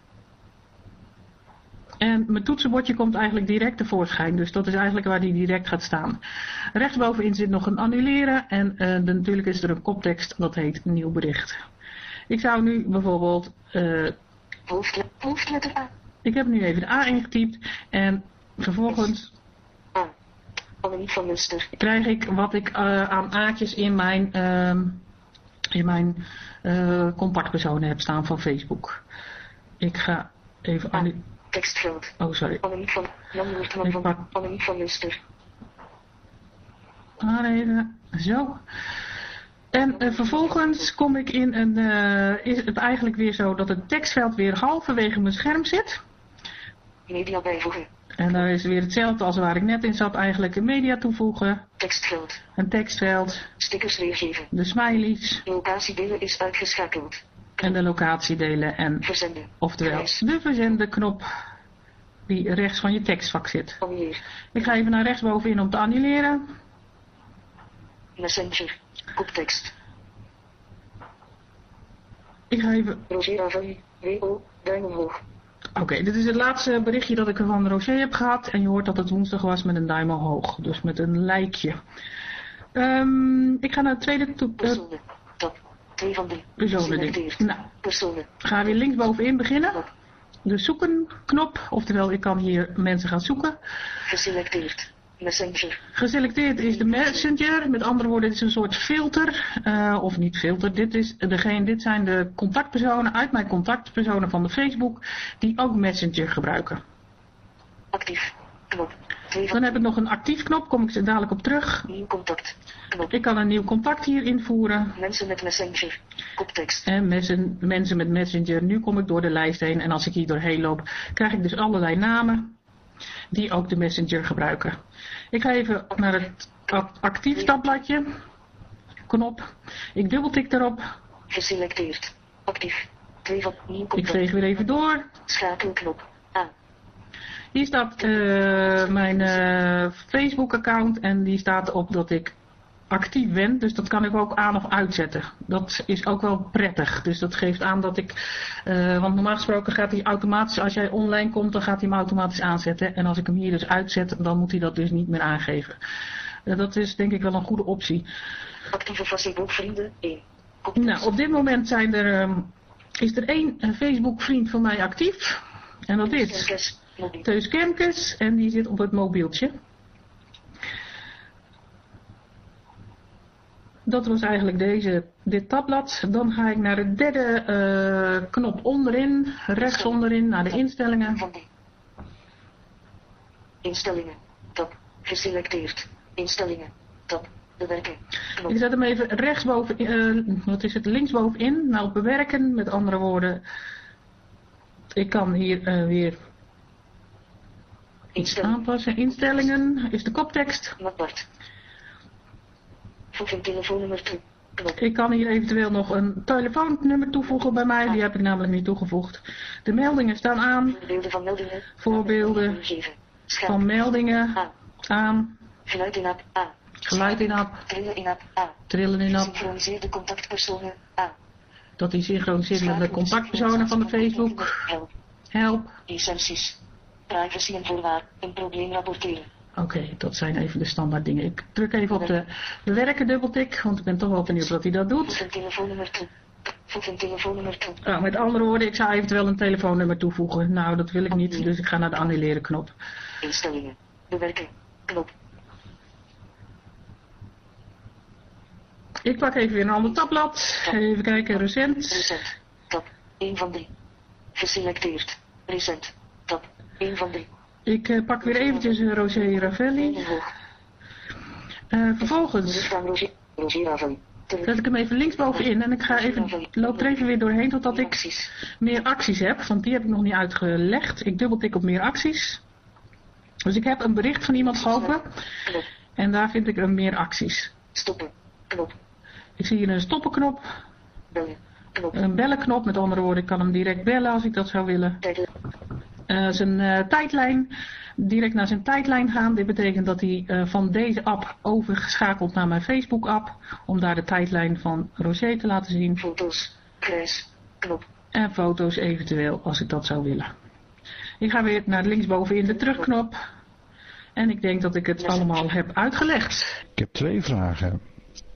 En mijn toetsenbordje komt eigenlijk direct tevoorschijn. Dus dat is eigenlijk waar die direct gaat staan. Rechtsbovenin zit nog een annuleren. En eh, natuurlijk is er een koptekst. Dat heet nieuw bericht. Ik zou nu bijvoorbeeld... Hoofdle- hoofdletter A. ik heb nu even de A ingetypt. En vervolgens A. Annemie van Munster. krijg ik wat ik eh, aan aatjes in mijn, ehm, in mijn eh, contactpersonen heb staan van Facebook. Ik ga even... annu- Tekstveld. Oh, sorry. Annemie van Jan Noortman Ik van pak- Annemie van. Maar even, zo. En eh, vervolgens kom ik in een, eh, is het eigenlijk weer zo dat het tekstveld weer halverwege mijn scherm zit. Media bijvoegen. En daar is weer hetzelfde als waar ik net in zat, eigenlijk een media toevoegen, Tekstveld. een tekstveld, Stickers weergeven. de smileys locatie delen is uitgeschakeld. en de locatie delen en Verzenden. oftewel de verzenden knop die rechts van je tekstvak zit. Annuleer. Ik ga even naar rechtsbovenin om te annuleren. Messenger. Koptekst. Ik ga even Roger Avali. WO. Duim omhoog. Oké, dit is het laatste berichtje dat ik van Roger heb gehad. En je hoort dat het woensdag was met een duim omhoog. Dus met een lijkje. Ehm, ik ga naar het tweede eh, Personen. Tab. 2 van 3. personen. Nou, Personen. ga weer linksbovenin beginnen. De zoeken knop. Oftewel, ik kan hier mensen gaan zoeken. Geselecteerd. Messenger. Geselecteerd is de messenger. Met andere woorden, dit is een soort filter. eh, of niet filter. Dit, is degene, dit zijn de contactpersonen uit mijn contactpersonen van de Facebook. Die ook messenger gebruiken. Actief. Knop. 2 van Dan heb ik nog een actief knop. Kom ik er dadelijk op terug. Nieuw contact. Knop. Ik kan een nieuw contact hier invoeren. Mensen met Messenger. Koptekst. En mensen met Messenger. Nu kom ik door de lijst heen. En als ik hier doorheen loop, krijg ik dus allerlei namen. Die ook de Messenger gebruiken. Ik ga even naar het actief tabbladje. Knop. Ik dubbeltik erop. Geselecteerd. Actief. 2 van nieuw Ik veeg weer even door. Schakelknop. A. Hier staat eh, mijn eh, Facebook account. En die staat op dat ik actief ben. Dus dat kan ik ook aan of uitzetten. Dat is ook wel prettig. Dus dat geeft aan dat ik... eh, want normaal gesproken gaat hij automatisch... Als jij online komt, dan gaat hij hem automatisch aanzetten. En als ik hem hier dus uitzet, dan moet hij dat dus niet meer aangeven. Eh, dat is denk ik wel een goede optie. Actieve Facebook vrienden. 1. Koptekst. Nou, op dit moment zijn er, ehm, is er één eh, Facebook vriend van mij actief. En dat is. Teus Kemkes. En die zit op het mobieltje. Dat was eigenlijk deze, dit tabblad. Dan ga ik naar de derde eh, knop onderin, rechts onderin, naar de instellingen. Instellingen. Tab. Geselecteerd. Instellingen. Tab. Bewerken. Knop. Ik zet hem even rechtsboven, eh, wat is het, linksbovenin. Nou, bewerken, met andere woorden. Ik kan hier eh, weer iets aanpassen. Instellingen is de koptekst. Apart. Voeg een telefoonnummer toe. Knop. Ik kan hier eventueel nog een telefoonnummer toevoegen bij mij. Die heb ik namelijk niet toegevoegd. De meldingen staan aan. Voorbeelden van meldingen. Voorbeelden van meldingen aan. Geluid in app. A. Geluid in app. Trillen in app. A. Trillen in app. Gesynchroniseerde contactpersonen. A. Dat die synchroniseert met de contactpersonen van de Facebook. Help. Help. Licenties. Privacy en voorwaar. Een probleem rapporteren. Oké, dat zijn even de standaard dingen. Ik druk even op de bewerken dubbeltik, want ik ben toch wel benieuwd wat hij dat Voeg doet. een telefoonnummer toe. Voeg een telefoonnummer toe. Nou, met andere woorden, ik zou eventueel een telefoonnummer toevoegen. Nou, dat wil ik niet, dus ik ga naar de annuleren knop. Instellingen. Bewerken. Knop. Ik pak even weer een ander tabblad. Even kijken, recent. Recent. Tab. 1 van 3. Geselecteerd. Recent. Tab. 1 van 3. Ik eh, pak weer eventjes eh, Roger Ravelli. Eh, vervolgens zet ik hem even linksbovenin en ik ga even, loop er even weer doorheen totdat ik meer acties heb, want die heb ik nog niet uitgelegd. Ik dubbeltik op meer acties. Dus ik heb een bericht van iemand geopend en daar vind ik een meer acties. Stoppen. Knop. Ik zie hier een stoppenknop, een bellenknop, met andere woorden, ik kan hem direct bellen als ik dat zou willen. Eh, zijn eh, tijdlijn, direct naar zijn tijdlijn gaan. Dit betekent dat hij eh, van deze app overgeschakeld naar mijn Facebook app, om daar de tijdlijn van Roger te laten zien. Foto's. Kruis. Knop. En foto's eventueel, als ik dat zou willen. Ik ga weer naar linksbovenin de terugknop. En ik denk dat ik het allemaal heb uitgelegd. Ik heb twee vragen.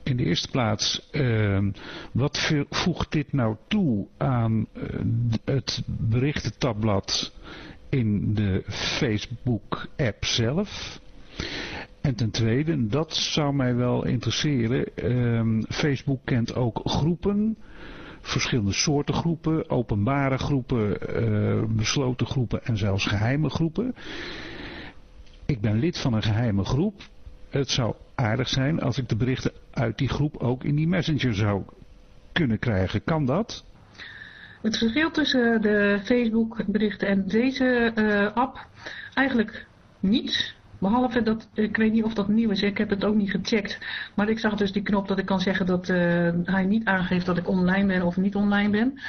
In de eerste plaats, ehm, wat voegt dit nou toe aan eh, het berichtentabblad in de Facebook-app zelf? En ten tweede, dat zou mij wel interesseren, ehm, Facebook kent ook groepen, verschillende soorten groepen, openbare groepen, eh, besloten groepen en zelfs geheime groepen. Ik ben lid van een geheime groep. Het zou aardig zijn als ik de berichten uit die groep ook in die messenger zou kunnen krijgen. Kan dat? Het verschil tussen de Facebook berichten en deze eh, app eigenlijk niet. Behalve dat, ik weet niet of dat nieuw is, ik heb het ook niet gecheckt. Maar ik zag dus die knop dat ik kan zeggen dat eh, hij niet aangeeft dat ik online ben of niet online ben.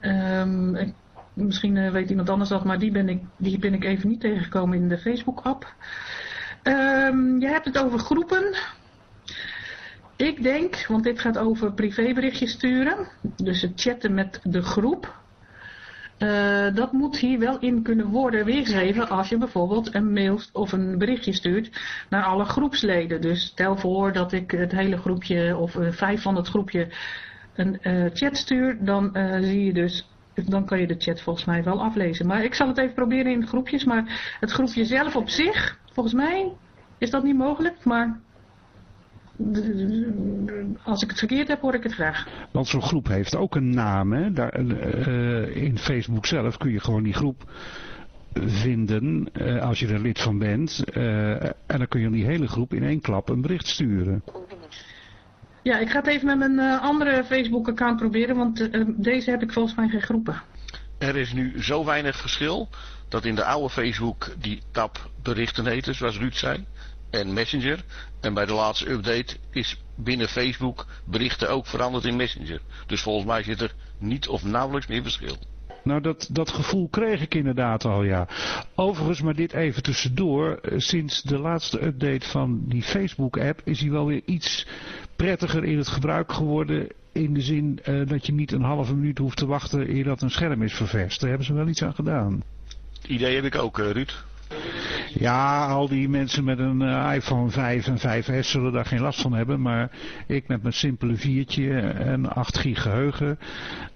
Ehm, misschien eh, weet iemand anders dat, maar die ben ik, die ben ik even niet tegengekomen in de Facebook app. Ehm, je hebt het over groepen. Ik denk, want dit gaat over privéberichtjes sturen, dus het chatten met de groep. Eh, dat moet hier wel in kunnen worden weergegeven als je bijvoorbeeld een mail of een berichtje stuurt naar alle groepsleden. Dus stel voor dat ik het hele groepje of eh, vijf van het groepje een eh, chat stuur, dan zie je dus, dan kan je de chat volgens mij wel aflezen. Maar ik zal het even proberen in groepjes, maar het groepje zelf op zich, volgens mij is dat niet mogelijk, maar als ik het verkeerd heb, hoor ik het graag. Want zo'n groep heeft ook een naam. Hè? Daar, eh, in Facebook zelf kun je gewoon die groep vinden eh, als je er lid van bent. eh, en dan kun je die hele groep in één klap een bericht sturen. Ja, ik ga het even met mijn eh, andere Facebook-account proberen, want eh, deze heb ik volgens mij geen groepen. Er is nu zo weinig verschil dat in de oude Facebook die tab berichten heette, zoals Ruud zei, en Messenger. En bij de laatste update is binnen Facebook berichten ook veranderd in Messenger. Dus volgens mij zit er niet of nauwelijks meer verschil. Nou, dat, dat gevoel kreeg ik inderdaad al, ja. Overigens, maar dit even tussendoor. eh, Sinds de laatste update van die Facebook-app is hij wel weer iets prettiger in het gebruik geworden. In de zin eh, dat je niet een halve minuut hoeft te wachten eer dat een scherm is ververst. Daar hebben ze wel iets aan gedaan. Idee heb ik ook, eh, Ruud. Ja, al die mensen met een eh, iPhone 5 en 5S zullen daar geen last van hebben. Maar ik met mijn simpele viertje en 8 gig geheugen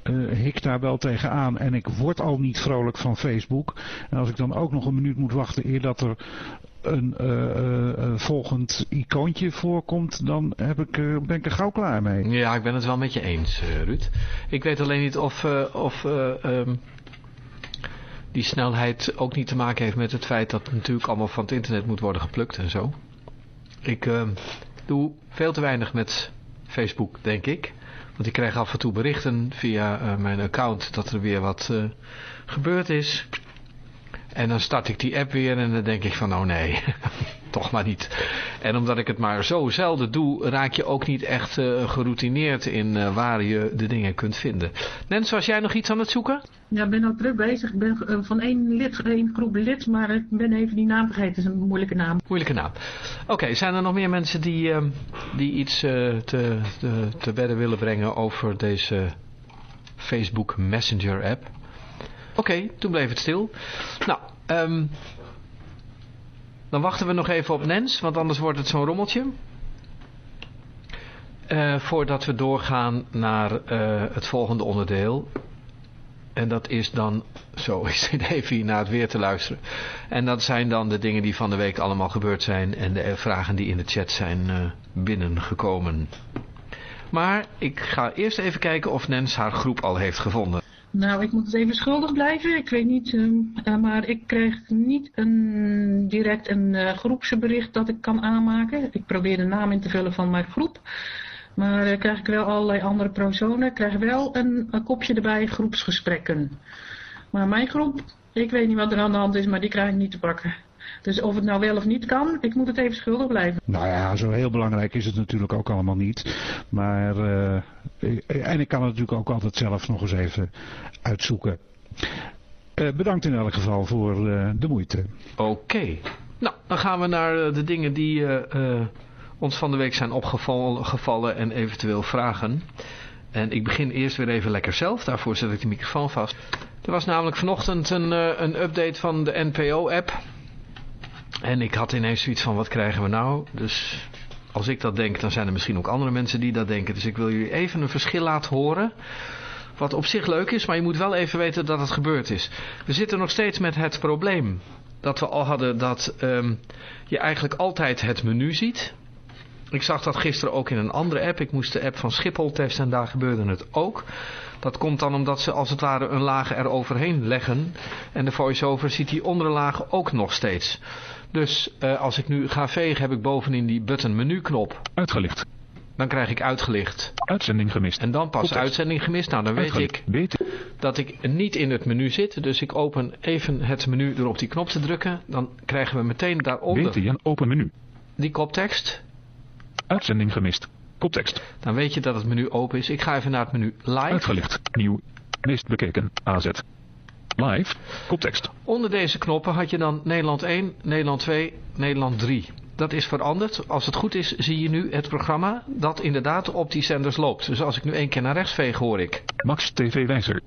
eh, hik daar wel tegenaan. En ik word al niet vrolijk van Facebook. En als ik dan ook nog een minuut moet wachten eer dat er een uh, uh, volgend icoontje voorkomt, dan heb ik, uh, ben ik er gauw klaar mee. Ja, ik ben het wel met je eens, Ruud. Ik weet alleen niet of, of um, die snelheid ook niet te maken heeft met het feit dat het natuurlijk allemaal van het internet moet worden geplukt en zo. Ik ehm, doe veel te weinig met Facebook, denk ik. Want ik krijg af en toe berichten via mijn account dat er weer wat gebeurd is. En dan start ik die app weer en dan denk ik van, oh nee, toch maar niet. En omdat ik het maar zo zelden doe, raak je ook niet echt uh, geroutineerd in uh, waar je de dingen kunt vinden. Nens, was jij nog iets aan het zoeken? Ja, ik ben al druk bezig. Ik ben uh, van één, lid, één groep lid, maar ik ben even die naam vergeten. Het is een moeilijke naam. Moeilijke naam. Oké, okay, zijn er nog meer mensen die, die iets te, te, te bedden willen brengen over deze Facebook Messenger app? Oké, toen bleef het stil. Nou, um, dan wachten we nog even op Nens, want anders wordt het zo'n rommeltje. Uh, voordat we doorgaan naar uh, het volgende onderdeel. En dat is dan, zo, ik zit even hier naar het weer te luisteren. En dat zijn dan de dingen die van de week allemaal gebeurd zijn en de vragen die in de chat zijn uh, binnengekomen. Maar ik ga eerst even kijken of Nens haar groep al heeft gevonden. Nou, ik moet het even schuldig blijven. Ik weet niet, uh, maar ik krijg niet een, direct een uh, groepsbericht dat ik kan aanmaken. Ik probeer de naam in te vullen van mijn groep. Maar uh, krijg ik wel allerlei andere personen. Ik krijg wel een, kopje erbij, groepsgesprekken. Maar mijn groep, ik weet niet wat er aan de hand is, maar die krijg ik niet te pakken. Dus of het nou wel of niet kan, ik moet het even schuldig blijven. Nou ja, zo heel belangrijk is het natuurlijk ook allemaal niet. Maar, uh, en ik kan het natuurlijk ook altijd zelf nog eens even uitzoeken. Uh, bedankt in elk geval voor uh, de moeite. Oké. Nou, dan gaan we naar de dingen die ons van de week zijn opgevallen en eventueel vragen. En ik begin eerst weer even lekker zelf. Daarvoor zet ik de microfoon vast. Er was namelijk vanochtend een, een update van de NPO-app. En ik had ineens zoiets van, wat krijgen we nou? Dus als ik dat denk, dan zijn er misschien ook andere mensen die dat denken. Dus ik wil jullie even een verschil laten horen. Wat op zich leuk is, maar je moet wel even weten dat het gebeurd is. We zitten nog steeds met het probleem dat we al hadden dat um, je eigenlijk altijd het menu ziet. Ik zag dat gisteren ook in een andere app. Ik moest de app van Schiphol testen en daar gebeurde het ook. Dat komt dan omdat ze als het ware een laag eroverheen leggen. En de voice-over ziet die andere lagen ook nog steeds. Dus uh, als ik nu ga vegen heb ik bovenin die button menu knop. Uitgelicht. Dan krijg ik uitgelicht. Uitzending gemist. En dan pas uitzending gemist. Nou dan weet ik Weet. dat ik niet in het menu zit. Dus ik open even het menu door op die knop te drukken. Dan krijgen we meteen daaronder... BTN open menu. Die koptekst. Uitzending gemist. Koptekst. Dan weet je dat het menu open is. Ik ga even naar het menu live. Uitgelicht. Nieuw. Meest bekeken. AZ. Live, koptekst. Onder deze knoppen had je dan Nederland 1, Nederland 2, Nederland 3. Dat is veranderd. Als het goed is zie je nu het programma dat inderdaad op die zenders loopt. Dus als ik nu één keer naar rechts veeg hoor ik. Max TV Wijzer.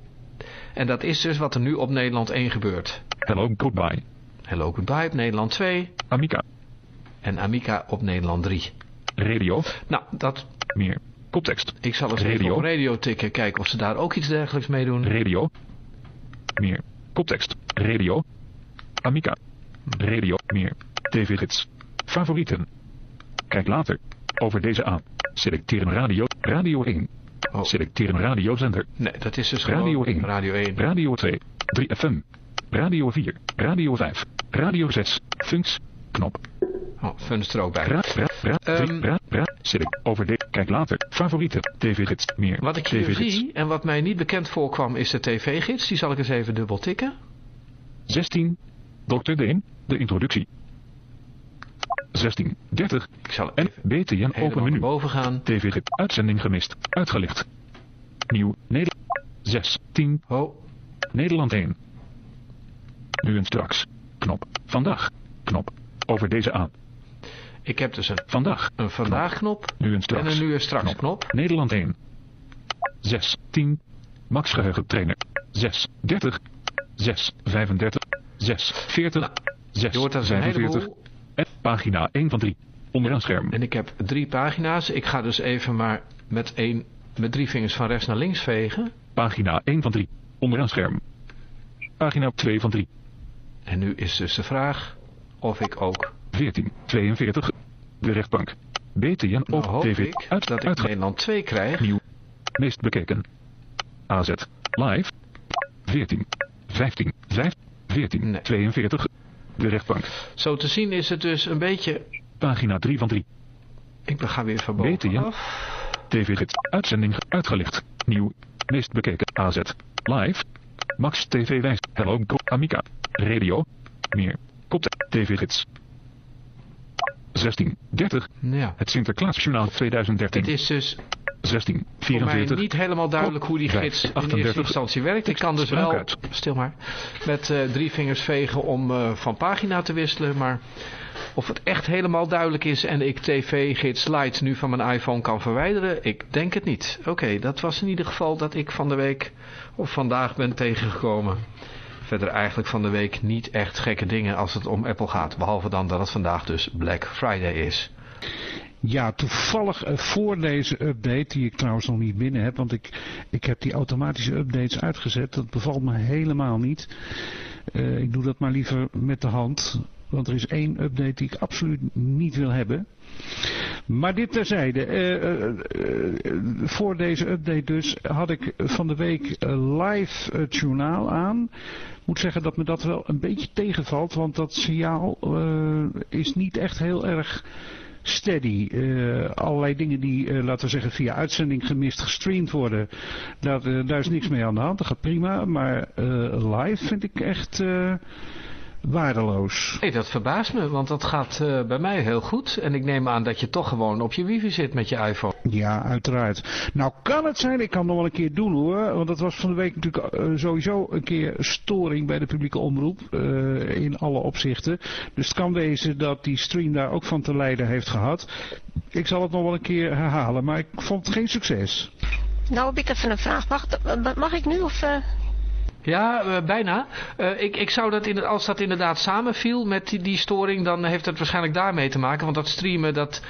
En dat is dus wat er nu op Nederland 1 gebeurt. Hello Goodbye. Hello Goodbye op Nederland 2. Amica. En Amica op Nederland 3. Radio. Nou, dat... Meer. Koptekst. Ik zal eens radio. even op radio tikken, kijken of ze daar ook iets dergelijks mee doen. Radio. Meer. Koptekst. Radio. Amica. Radio. Meer. TV-gids. Favorieten. Kijk later. Over deze aan. Selecteren radio. Radio 1. Oh. Selecteren radiozender. Nee, dat is dus Radio gewoon 1. Radio 1. Radio 2. 3 FM. Radio 4. Radio 5. Radio 6. Funks. Knop. Oh, Funst er ook bij. Ra, ra, ra, drie, ra, ra, select. Over de. Kijk later. Favorieten. TV-gids. Meer. Wat ik hier zie en wat mij niet bekend voorkwam is de tv-gids. Die zal ik eens even dubbel tikken. 16. Dr. Deen. De introductie. 16. 30. Ik zal En BTN open menu. boven gaan. TV-gids. Uitzending gemist. Uitgelicht. Nieuw. Nederland. 6. 10. Oh, Nederland 1. Nu en straks. Knop. Vandaag. Knop. Over deze aan. Ik heb dus een, Vandaag. een vandaag knop Nu en en straks. een nu en straks knop. Nederland 1. 6. 10. Max geheugen trainer. 6. 30. 6. 35. 6. 40. 6. Je hoort dat is een 45. heleboel. En pagina 1 van 3. Onderaan scherm. En ik heb drie pagina's. Ik ga dus even maar met, één, met drie vingers van rechts naar links vegen. Pagina 1 van 3. Onderaan scherm. Pagina 2 van 3. En nu is dus de vraag of ik ook 14, 42. De rechtbank. BTN Nou op TV. ik Uit, dat ik uitge- Nederland 2 krijg. Nieuw. Meest bekeken. AZ. Live. 14. 15. 5. 14. Nee. 42. De rechtbank. Zo te zien is het dus een beetje... Pagina 3 van 3. Ik ga weer van BTN. bovenaf. TV-gids. Uitzending uitgelicht. Nieuw. Meest bekeken. AZ. Live. Max TV wijs. Hello. Amica. Radio. Meer. Kop. TV-gids. 16. 30. Ja. Het Sinterklaasjournaal 2013. Het is dus 16. voor mij 44. niet helemaal duidelijk hoe die gids in 38. eerste instantie werkt. Ik kan dus wel, stil maar, met eh, drie vingers vegen om eh, van pagina te wisselen. Maar of het echt helemaal duidelijk is en ik tv-gids Lite nu van mijn iPhone kan verwijderen, ik denk het niet. Oké, dat was in ieder geval dat ik van de week of vandaag ben tegengekomen. Verder eigenlijk van de week niet echt gekke dingen als het om Apple gaat. Behalve dan dat het vandaag dus Black Friday is. Ja, toevallig voor deze update, die ik trouwens nog niet binnen heb, want ik, ik heb die automatische updates uitgezet. Dat bevalt me helemaal niet. Eh, ik doe dat maar liever met de hand, want er is één update die ik absoluut niet wil hebben. Maar dit terzijde, eh, eh, eh, voor deze update dus had ik van de week live het journaal aan. Ik moet zeggen dat me dat wel een beetje tegenvalt, want dat signaal is niet echt heel erg steady. Eh, allerlei dingen die, laten we zeggen, via uitzending gemist gestreamd worden. Dat, daar is niks mee aan de hand. Dat gaat prima. Maar live vind ik echt waardeloos. Nee, dat verbaast me, want dat gaat eh, bij mij heel goed. En ik neem aan dat je toch gewoon op je wifi zit met je iPhone. Ja, uiteraard. Nou kan het zijn, ik kan het nog wel een keer doen hoor. Want dat was van de week natuurlijk eh, sowieso een keer storing bij de publieke omroep. eh, in alle opzichten. Dus het kan wezen dat die stream daar ook van te lijden heeft gehad. Ik zal het nog wel een keer herhalen, maar ik vond het geen succes. Nou heb ik even een vraag. Mag, mag ik nu of... Ja, eh, bijna. Eh, ik, ik zou dat in, als dat inderdaad samenviel met die, die storing, dan heeft het waarschijnlijk daarmee te maken. Want dat streamen, dat,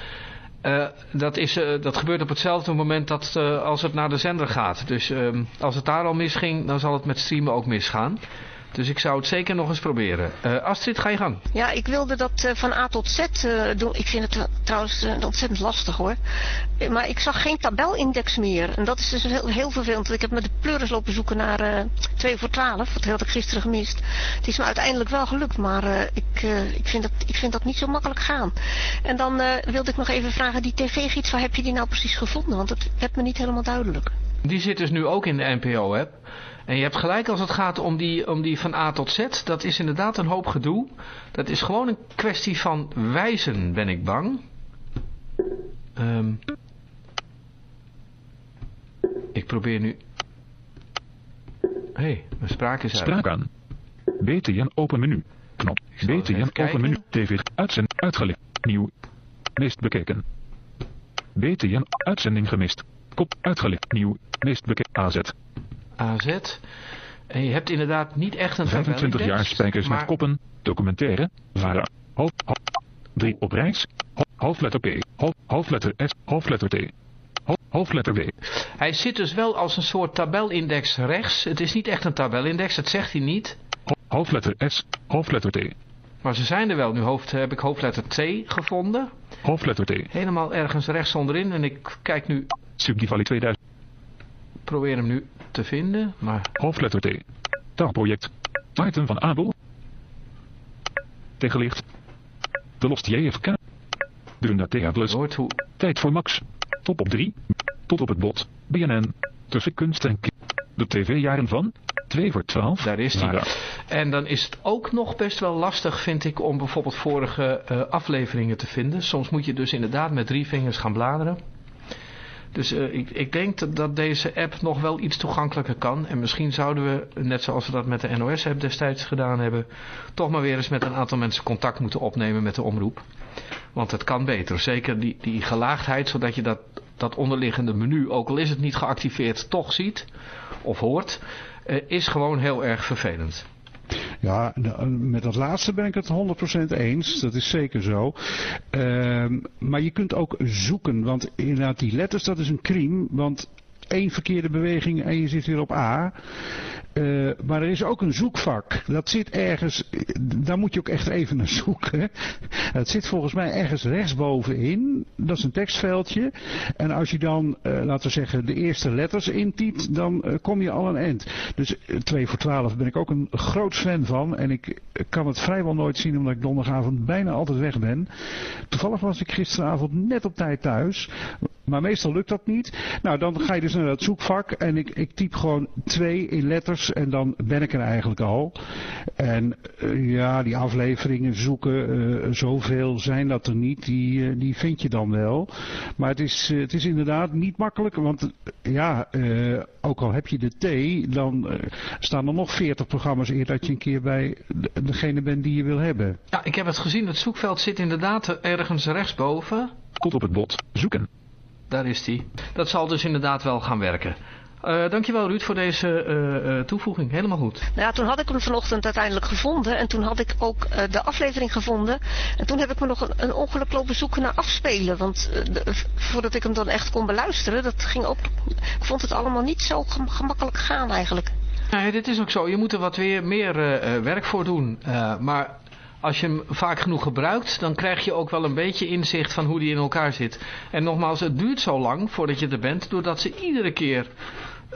eh, dat, is, dat gebeurt op hetzelfde moment dat, als het naar de zender gaat. Dus ehm, als het daar al misging, dan zal het met streamen ook misgaan. Dus ik zou het zeker nog eens proberen. Eh, Astrid, ga je gang. Ja, ik wilde dat eh, van A tot Z eh, doen. Ik vind het trouwens ontzettend lastig hoor. Maar ik zag geen tabelindex meer. En dat is dus heel, heel vervelend. Ik heb met de pleuris lopen zoeken naar eh 2 voor 12. Dat had ik gisteren gemist. Het is me uiteindelijk wel gelukt. Maar ik, ik, vind dat, ik vind dat niet zo makkelijk gaan. En dan wilde ik nog even vragen. Die tv-gids, waar heb je die nou precies gevonden? Want het werd me niet helemaal duidelijk. Die zit dus nu ook in de NPO-app. En je hebt gelijk als het gaat om die, om die van A tot Z. Dat is inderdaad een hoop gedoe. Dat is gewoon een kwestie van wijzen, ben ik bang. Ehm, ik probeer nu... Hé, hey, mijn spraak is uit. Spraak aan. BTN open menu. Knop. BTN open menu. TV. Uitzend. Uitgelicht. Nieuw. Meest bekeken. BTN. Uitzending gemist. Kop. Uitgelicht. Nieuw. Meest bekeken. AZ. AZ. En je hebt inderdaad niet echt een 25 jaar spijkers maar met koppen. Documentaire. Half, half, 3 op reis. Hoofdletter P. Half, hoofdletter S. Hoofdletter T. Hoofdletter W. Hij zit dus wel als een soort tabelindex rechts. Het is niet echt een tabelindex, dat zegt hij niet. Hoofdletter S. Hoofdletter T. Maar ze zijn er wel. Nu hoofd, heb ik hoofdletter T gevonden. Hoofdletter T. Helemaal ergens rechts onderin. En ik kijk nu, Subdivali 2000. Probeer hem nu te vinden. Maar Hoofdletter T. Taalproject. Item van Abel. Tegenlicht. De Lost JFK. Dunda je Plus. hoort hoe... Tijd voor Max. Top op 3. Tot op het bot. BNN. Tussen kunst en De tv-jaren van 2 voor 12. Daar is hij. En dan is het ook nog best wel lastig, vind ik, om bijvoorbeeld vorige eh, afleveringen te vinden. Soms moet je dus inderdaad met drie vingers gaan bladeren. Dus eh, ik, ik denk dat, deze app nog wel iets toegankelijker kan. En misschien zouden we, net zoals we dat met de NOS-app destijds gedaan hebben... toch maar weer eens met een aantal mensen contact moeten opnemen met de omroep. Want het kan beter. Zeker die, die gelaagdheid, zodat je dat, dat onderliggende menu, ook al is het niet geactiveerd, toch ziet of hoort... eh, is gewoon heel erg vervelend. Ja, met dat laatste ben ik het 100% eens. Dat is zeker zo. Ehm, maar je kunt ook zoeken. Want inderdaad, die letters, dat is een crime. Want één verkeerde beweging en je zit weer op A. Uh, maar er is ook een zoekvak. Dat zit ergens, daar moet je ook echt even naar zoeken. Het zit volgens mij ergens rechtsbovenin. Dat is een tekstveldje. En als je dan, uh, laten we zeggen, de eerste letters intypt, dan uh, kom je al een eind. Dus 2 voor 12 ben ik ook een groot fan van. En ik kan het vrijwel nooit zien, omdat ik donderdagavond bijna altijd weg ben. Toevallig was ik gisteravond net op tijd thuis. Maar meestal lukt dat niet. Nou, dan ga je dus naar dat zoekvak en ik, ik typ gewoon twee in letters en dan ben ik er eigenlijk al. En uh, ja, die afleveringen zoeken, uh, zoveel zijn dat er niet, die, uh, die vind je dan wel. Maar het is, het is inderdaad niet makkelijk, want ja, ook al heb je de T, dan staan er nog 40 programma's eer dat je een keer bij degene bent die je wil hebben. Ja, ik heb het gezien, het zoekveld zit inderdaad ergens rechtsboven. Komt op het bot, zoeken. Daar is die. Dat zal dus inderdaad wel gaan werken. Uh, dankjewel Ruud voor deze uh, uh, toevoeging. Helemaal goed. Nou ja, toen had ik hem vanochtend uiteindelijk gevonden. En toen had ik ook de aflevering gevonden. En toen heb ik me nog een, een ongeluk lopen zoeken naar afspelen. Want de, voordat ik hem dan echt kon beluisteren, dat ging ook... Ik vond het allemaal niet zo gemakkelijk gaan eigenlijk. Nee, dit is ook zo. Je moet er wat weer meer werk voor doen. maar als je hem vaak genoeg gebruikt, dan krijg je ook wel een beetje inzicht van hoe die in elkaar zit. En nogmaals, het duurt zo lang voordat je er bent, doordat ze iedere keer...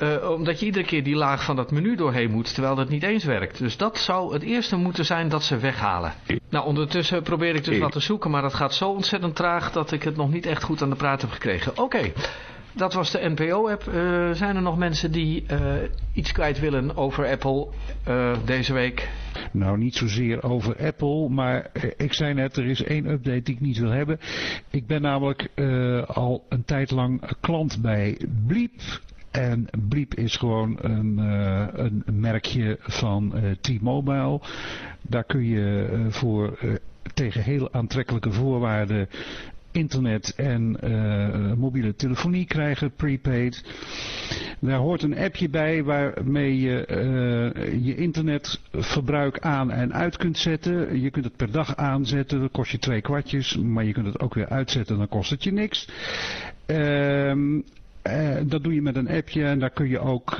Uh, omdat je iedere keer die laag van dat menu doorheen moet, terwijl dat niet eens werkt. Dus dat zou het eerste moeten zijn dat ze weghalen. Nou, ondertussen probeer ik dus wat te zoeken, maar dat gaat zo ontzettend traag dat ik het nog niet echt goed aan de praat heb gekregen. Oké, dat was de NPO-app. Uh, zijn er nog mensen die uh, iets kwijt willen over Apple uh, deze week? Nou, niet zozeer over Apple, maar ik zei net, er is één update die ik niet wil hebben. Ik ben namelijk al een tijd lang klant bij Bleep. En Bleep is gewoon een, een merkje van T-Mobile. Daar kun je voor tegen heel aantrekkelijke voorwaarden internet en uh, mobiele telefonie krijgen, prepaid. Daar hoort een appje bij waarmee je uh, je internetverbruik aan en uit kunt zetten. Je kunt het per dag aanzetten, dat kost je twee kwartjes, maar je kunt het ook weer uitzetten, dan kost het je niks. Uh, uh, dat doe je met een appje en daar kun je ook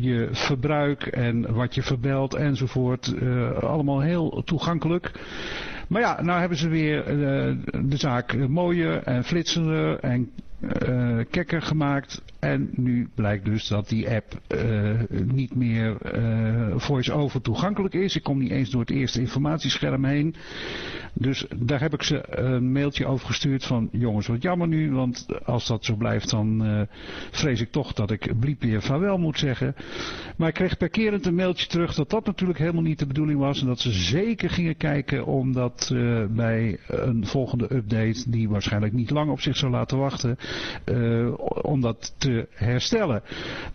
je verbruik en wat je verbelt enzovoort. Uh, allemaal heel toegankelijk. Maar ja, nou hebben ze weer de zaak mooier en flitsender en uh, kekker gemaakt. En nu blijkt dus dat die app uh, niet meer uh, voice-over toegankelijk is. Ik kom niet eens door het eerste informatiescherm heen. Dus daar heb ik ze een mailtje over gestuurd van jongens wat jammer nu. Want als dat zo blijft dan vrees ik toch dat ik bliep weer vaarwel moet zeggen. Maar ik kreeg per keer een mailtje terug dat dat natuurlijk helemaal niet de bedoeling was. En dat ze zeker gingen kijken om dat bij een volgende update die waarschijnlijk niet lang op zich zou laten wachten uh, om dat te herstellen.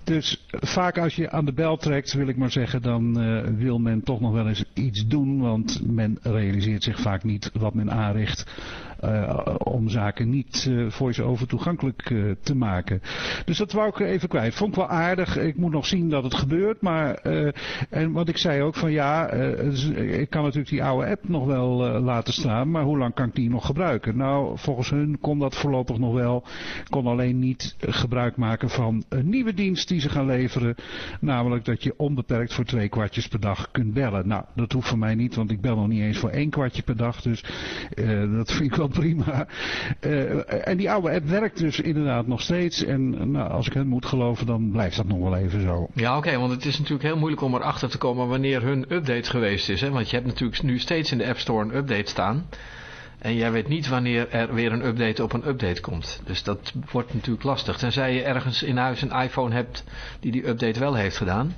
Dus vaak als je aan de bel trekt, wil ik maar zeggen, dan uh, wil men toch nog wel eens iets doen, want men realiseert zich vaak niet wat men aanricht om zaken niet uh, voice-over toegankelijk uh, te maken. Dus dat wou ik even kwijt. Vond ik wel aardig. Ik moet nog zien dat het gebeurt. Maar, en wat ik zei ook van ja, ik kan natuurlijk die oude app nog wel laten staan. Maar hoe lang kan ik die nog gebruiken? Nou, volgens hun kon dat voorlopig nog wel. Kon alleen niet gebruik maken van een nieuwe dienst die ze gaan leveren. Namelijk dat je onbeperkt voor twee kwartjes per dag kunt bellen. Nou, dat hoeft voor mij niet, want ik bel nog niet eens voor één kwartje per dag. Dus dat vind ik wel prima. Uh, en die oude app werkt dus inderdaad nog steeds. En nou, als ik hen moet geloven, dan blijft dat nog wel even zo. Ja, oké, want het is natuurlijk heel moeilijk om erachter te komen wanneer hun update geweest is. Hè? Want je hebt natuurlijk nu steeds in de App Store een update staan. En jij weet niet wanneer er weer een update op een update komt. Dus dat wordt natuurlijk lastig. Tenzij je ergens in huis een iPhone hebt die die update wel heeft gedaan.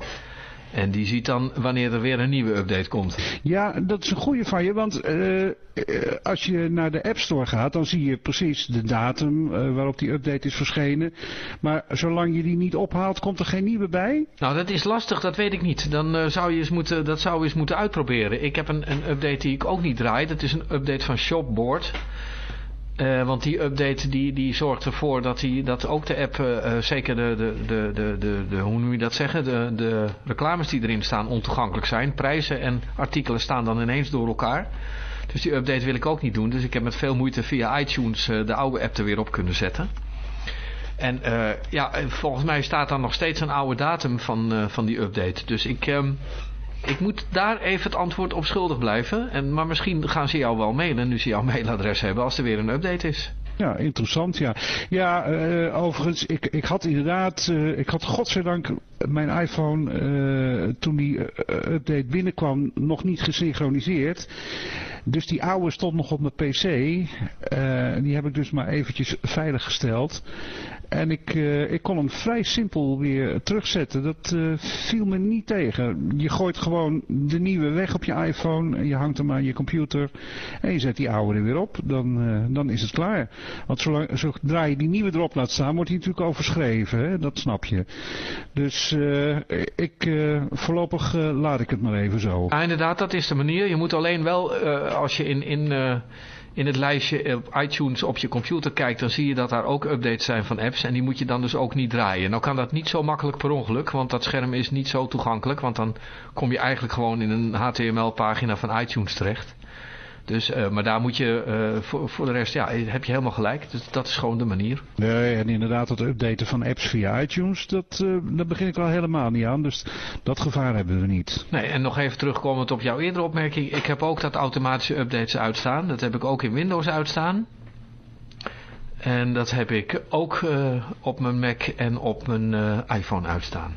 En die ziet dan wanneer er weer een nieuwe update komt. Ja, dat is een goede van je, want uh, als je naar de App Store gaat, dan zie je precies de datum uh, waarop die update is verschenen. Maar zolang je die niet ophaalt, komt er geen nieuwe bij? Nou, dat is lastig, dat weet ik niet. Dan zou je eens moeten, dat zou je eens moeten uitproberen. Ik heb een, een update die ik ook niet draai. Dat is een update van Shopboard. Uh, want die update die, die zorgt ervoor dat, die, dat ook de app, uh, zeker de, de, de, de, de, hoe noem je dat zeggen, de, de reclames die erin staan ontoegankelijk zijn. Prijzen en artikelen staan dan ineens door elkaar. Dus die update wil ik ook niet doen. Dus ik heb met veel moeite via iTunes de oude app er weer op kunnen zetten. En ja, volgens mij staat daar nog steeds een oude datum van, van die update. Dus ik, um, ik moet daar even het antwoord op schuldig blijven. En, maar misschien gaan ze jou wel mailen nu ze jouw mailadres hebben als er weer een update is. Ja, interessant, ja. Ja, uh, overigens, ik, ik had inderdaad, uh, ik had godzijdank mijn iPhone, uh, toen die update binnenkwam, nog niet gesynchroniseerd. Dus die oude stond nog op mijn pc. die heb ik dus maar eventjes veilig gesteld. En ik, uh, ik kon hem vrij simpel weer terugzetten. Dat uh, viel me niet tegen. Je gooit gewoon de nieuwe weg op je iPhone. Je hangt hem aan je computer. En je zet die oude er weer op. Dan, uh, dan is het klaar. Want zolang, zodra je die nieuwe erop laat staan, wordt die natuurlijk overschreven. Hè? Dat snap je. Dus ik, voorlopig laat ik het maar even zo. Inderdaad, dat is de manier. Je moet alleen wel, als je in... in in het lijstje op iTunes op je computer kijkt, dan zie je dat daar ook updates zijn van apps. En die moet je dan dus ook niet draaien. Nou kan dat niet zo makkelijk per ongeluk, want dat scherm is niet zo toegankelijk. Want dan kom je eigenlijk gewoon in een HTML-pagina van iTunes terecht. Dus, uh, maar daar moet je, uh, voor, voor de rest, ja, heb je helemaal gelijk. Dus dat is gewoon de manier. Nee, en inderdaad het updaten van apps via iTunes, dat, uh, daar begin ik al helemaal niet aan. Dus dat gevaar hebben we niet. Nee, en nog even terugkomend op jouw eerdere opmerking. Ik heb ook dat automatische updates uitstaan. Dat heb ik ook in Windows uitstaan. En dat heb ik ook op mijn Mac en op mijn iPhone uitstaan.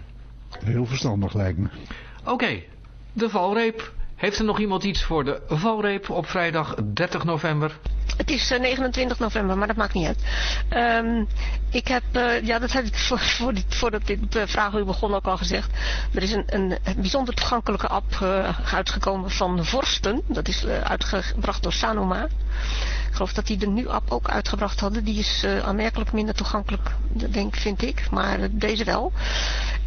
Heel verstandig lijkt me. Oké, okay, de valreep. Heeft er nog iemand iets voor de valreep op vrijdag 30 november? Het is uh, 29 november, maar dat maakt niet uit. Um, ik heb, uh, ja, dat heb ik voor, voor dit, voordat dit uh, begon ook al gezegd. Er is een, een bijzonder toegankelijke app uitgekomen van Vorsten. Dat is uitgebracht door Sanoma. Ik geloof dat die de nu-app ook uitgebracht hadden. Die is aanmerkelijk minder toegankelijk, denk, vind ik. Maar deze wel.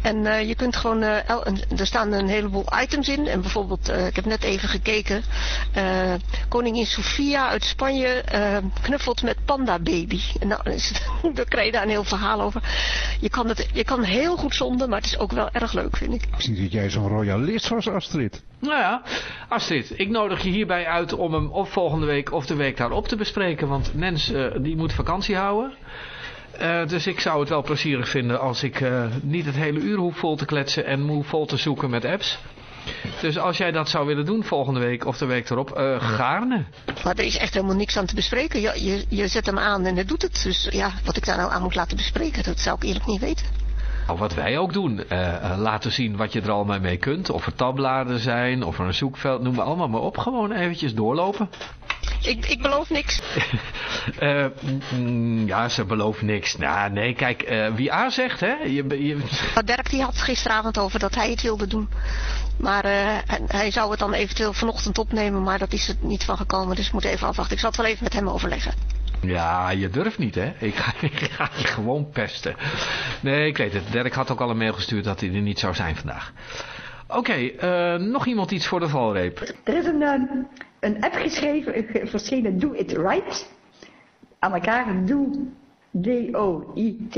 En je kunt gewoon, er staan een heleboel items in. En bijvoorbeeld, ik heb net even gekeken. Koningin Sofia uit Spanje uh, knuffelt met Panda Baby. En nou, daar krijg je daar een heel verhaal over. Je kan, het, je kan heel goed zonden, maar het is ook wel erg leuk, vind ik. Ik zie dat jij zo'n royalist was, Astrid. Nou ja, Astrid, ik nodig je hierbij uit om hem of volgende week of de week daarop te bespreken. Want Nens, uh, die moet vakantie houden. Uh, dus ik zou het wel plezierig vinden als ik uh, niet het hele uur hoef vol te kletsen en moe vol te zoeken met apps. Dus als jij dat zou willen doen volgende week of de week erop, uh, gaarne. Maar er is echt helemaal niks aan te bespreken. Je, je, je zet hem aan en het doet het. Dus ja, wat ik daar nou aan moet laten bespreken, dat zou ik eerlijk niet weten. Nou, wat wij ook doen, uh, laten zien wat je er allemaal mee kunt. Of er tabbladen zijn, of er een zoekveld, noem maar allemaal maar op. Gewoon eventjes doorlopen. Ik, ik beloof niks. uh, mm, ja, ze belooft niks. Nou, nee, kijk, uh, wie A zegt, hè. Je, je... Dirk die had gisteravond over dat hij het wilde doen. Maar uh, hij zou het dan eventueel vanochtend opnemen, maar dat is er niet van gekomen. Dus ik moet even afwachten. Ik zal het wel even met hem overleggen. Ja, je durft niet, hè? Ik ga, je gewoon pesten. Nee, ik weet het. Dirk had ook al een mail gestuurd dat hij er niet zou zijn vandaag. Oké, uh, nog iemand iets voor de valreep? Er is een, uh, een app geschreven, verschenen Do It Right. Aan elkaar, Do, D-O-I-T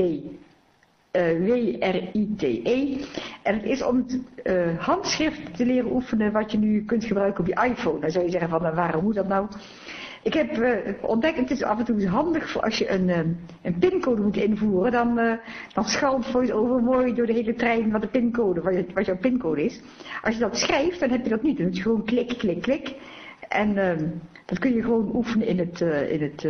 uh, W-R-I-T-E. En het is om uh, handschrift te leren oefenen wat je nu kunt gebruiken op je iPhone. Dan zou je zeggen van, waarom moet dat nou? Ik heb uh, ontdekt, het is af en toe handig voor als je een, een pincode moet invoeren. Dan, uh, dan schalt VoiceOver mooi door de hele trein wat de pincode, wat, je, wat jouw pincode is. Als je dat schrijft, dan heb je dat niet. Dan moet je gewoon klik, klik, klik. En uh, dat kun je gewoon oefenen in het, in het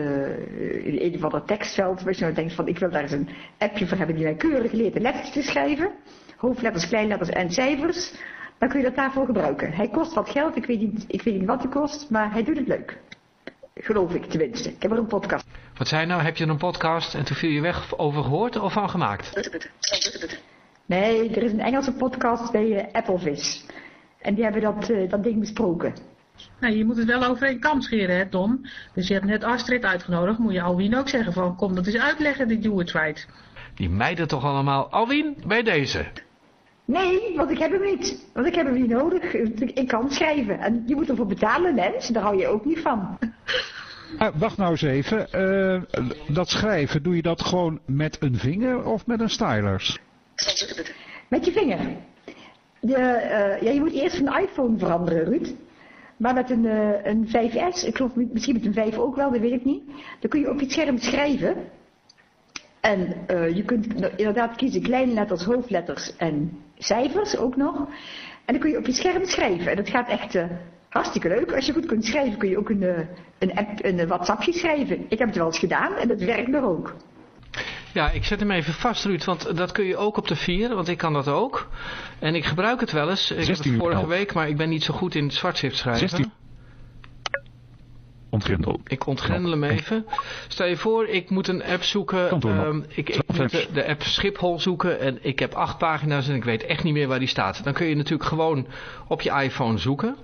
in een of ander tekstveld. Als je nou denkt van ik wil daar eens een appje voor hebben die mij keurig leert de letters te schrijven. Hoofdletters, kleinletters en cijfers. Dan kun je dat daarvoor gebruiken. Hij kost wat geld, ik weet niet, ik weet niet wat hij kost, maar hij doet het leuk. Geloof ik tenminste. Ik heb er een podcast. Wat zei nou? Heb je een podcast en toen viel je weg over gehoord of van gemaakt? Nee, er is een Engelse podcast bij uh, Applevis. En die hebben dat, uh, dat ding besproken. Nee, je moet het wel over een kam scheren, hè Tom. Dus je hebt net Astrid uitgenodigd. Moet je Alwien ook zeggen van, kom dat eens uitleggen, die do it right. Die meiden toch allemaal. Alwien, bij deze. Nee, want ik heb hem niet. Want ik heb hem niet nodig. Ik kan schrijven. En je moet ervoor betalen, mensen. Daar hou je ook niet van. Ah, wacht nou eens even. Uh, dat schrijven, doe je dat gewoon met een vinger of met een stylus? Met je vinger. De, uh, ja, je moet eerst een iPhone veranderen, Ruud. Maar met een, uh, een 5S, ik geloof misschien met een 5 ook wel, dat weet ik niet. Dan kun je op je scherm schrijven. En eh, je kunt inderdaad kiezen kleine letters, hoofdletters en cijfers ook nog. En dan kun je op je scherm schrijven. En dat gaat echt uh, hartstikke leuk. Als je goed kunt schrijven kun je ook een, een, app, een WhatsAppje schrijven. Ik heb het wel eens gedaan en dat werkt nog ook. Ja, ik zet hem even vast, Ruud, want dat kun je ook op de 4, want ik kan dat ook. En ik gebruik het wel eens. Ik heb het vorige week, maar ik ben niet zo goed in zwartschrift schrijven. 16. Ontgrendel. Ik ontgrendel hem even. Stel je voor, ik moet een app zoeken. Um, ik, ik moet de, de, app Schiphol zoeken en ik heb acht pagina's en ik weet echt niet meer waar die staat. Dan kun je natuurlijk gewoon op je iPhone zoeken.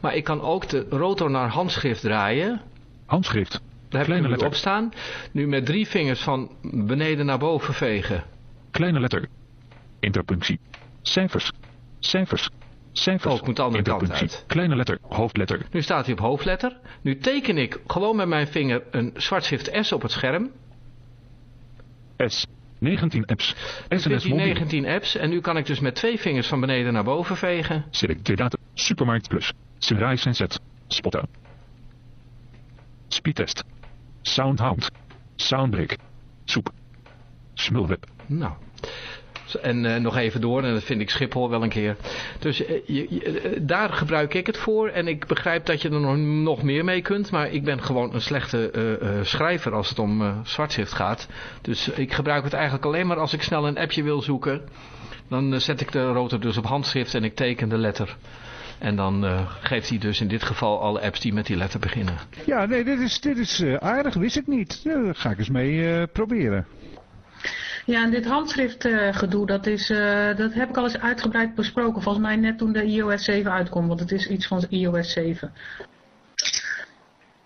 Maar ik kan ook de rotor naar handschrift draaien. Handschrift? Daar heb ik nu op staan. Nu met drie vingers van beneden naar boven vegen. Kleine letter. Interpunctie. Cijfers. Cijfers. Cijfers. Oh, ik moet de andere kant uit. Kleine letter. Hoofdletter. Nu staat hij op hoofdletter. Nu teken ik gewoon met mijn vinger een zwartschrift S op het scherm. S. 19 apps. SNS 19 apps. En nu kan ik dus met twee vingers van beneden naar boven vegen. Select data. Supermarkt Plus. Sunrise en Set. Spotten. Speedtest. Soundhound. Soundbreak. Soep. Smulweb. Nou. En uh, nog even door, en dat vind ik Schiphol wel een keer. Dus uh, je, uh, daar gebruik ik het voor. En ik begrijp dat je er nog, meer mee kunt. Maar ik ben gewoon een slechte schrijver als het om zwartschrift gaat. Dus ik gebruik het eigenlijk alleen maar als ik snel een appje wil zoeken. Dan zet ik de rotor dus op handschrift en ik teken de letter. En dan uh, geeft hij dus in dit geval alle apps die met die letter beginnen. Ja, nee, dit is, dit is uh, aardig, wist ik niet. Ja, ga ik eens mee uh, proberen. Ja, en dit handschriftgedoe, dat, is, dat heb ik al eens uitgebreid besproken. Volgens mij net toen de iOS 7 uitkomt, want het is iets van iOS 7.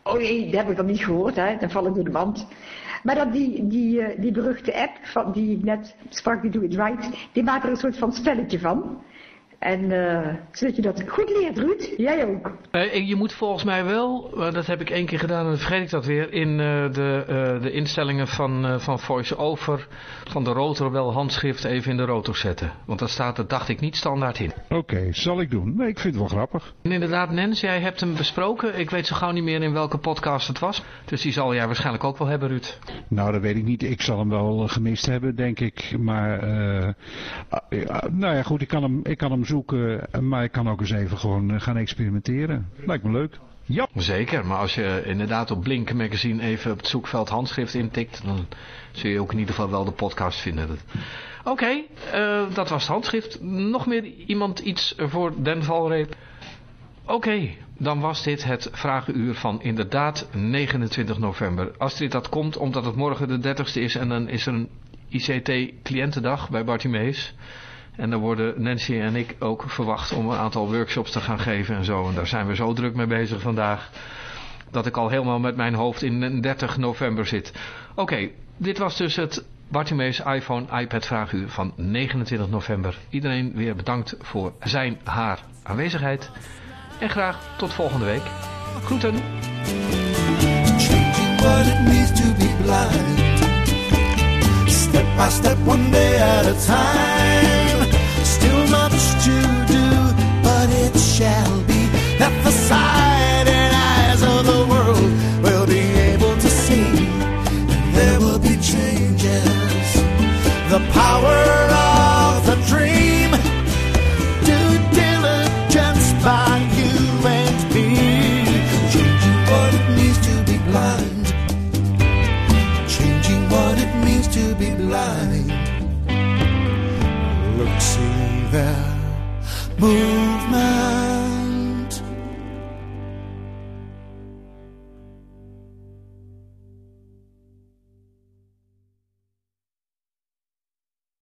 Oh nee, dat heb ik dan niet gehoord, hè. dan val ik door de band. Maar dat die, die, die beruchte app van, die ik net sprak, die Do It Right, die maakt er een soort van spelletje van. En uh, zodat je dat goed leert, Ruud. Jij ook. Uh, je moet volgens mij wel, uh, dat heb ik één keer gedaan en dan vergeet ik dat weer, in de, de instellingen van, van VoiceOver van de rotor wel handschrift even in de rotor zetten. Want dat staat er, dacht ik, niet standaard in. Oké, zal ik doen. Nee, ik vind het wel grappig. En inderdaad, Nens, jij hebt hem besproken. Ik weet zo gauw niet meer in welke podcast het was. Dus die zal jij waarschijnlijk ook wel hebben, Ruud. Nou, dat weet ik niet. Ik zal hem wel gemist hebben, denk ik. Maar, nou ja, goed, ik kan hem, ik kan hem zoeken, maar ik kan ook eens even gewoon eh, gaan experimenteren. Lijkt me leuk. Ja. Zeker, maar als je inderdaad op Blink Magazine even op het zoekveld handschrift intikt, dan zul je ook in ieder geval wel de podcast vinden. Oké, dat was het handschrift. Nog meer iemand iets voor Den Valreep? Oké, dan was dit het vragenuur van inderdaad 29 november. Astrid, dat komt omdat het morgen de 30ste is en dan is er een ICT-cliëntendag bij Bartimees. En dan worden Nancy en ik ook verwacht om een aantal workshops te gaan geven en zo. En daar zijn we zo druk mee bezig vandaag. Dat ik al helemaal met mijn hoofd in 30 november zit. Oké, dit was dus het Bartimeus iPhone iPad vraaguur van 29 november. Iedereen weer bedankt voor zijn haar aanwezigheid. En graag tot volgende week. Groeten. Much to do, but it shall be that the movement.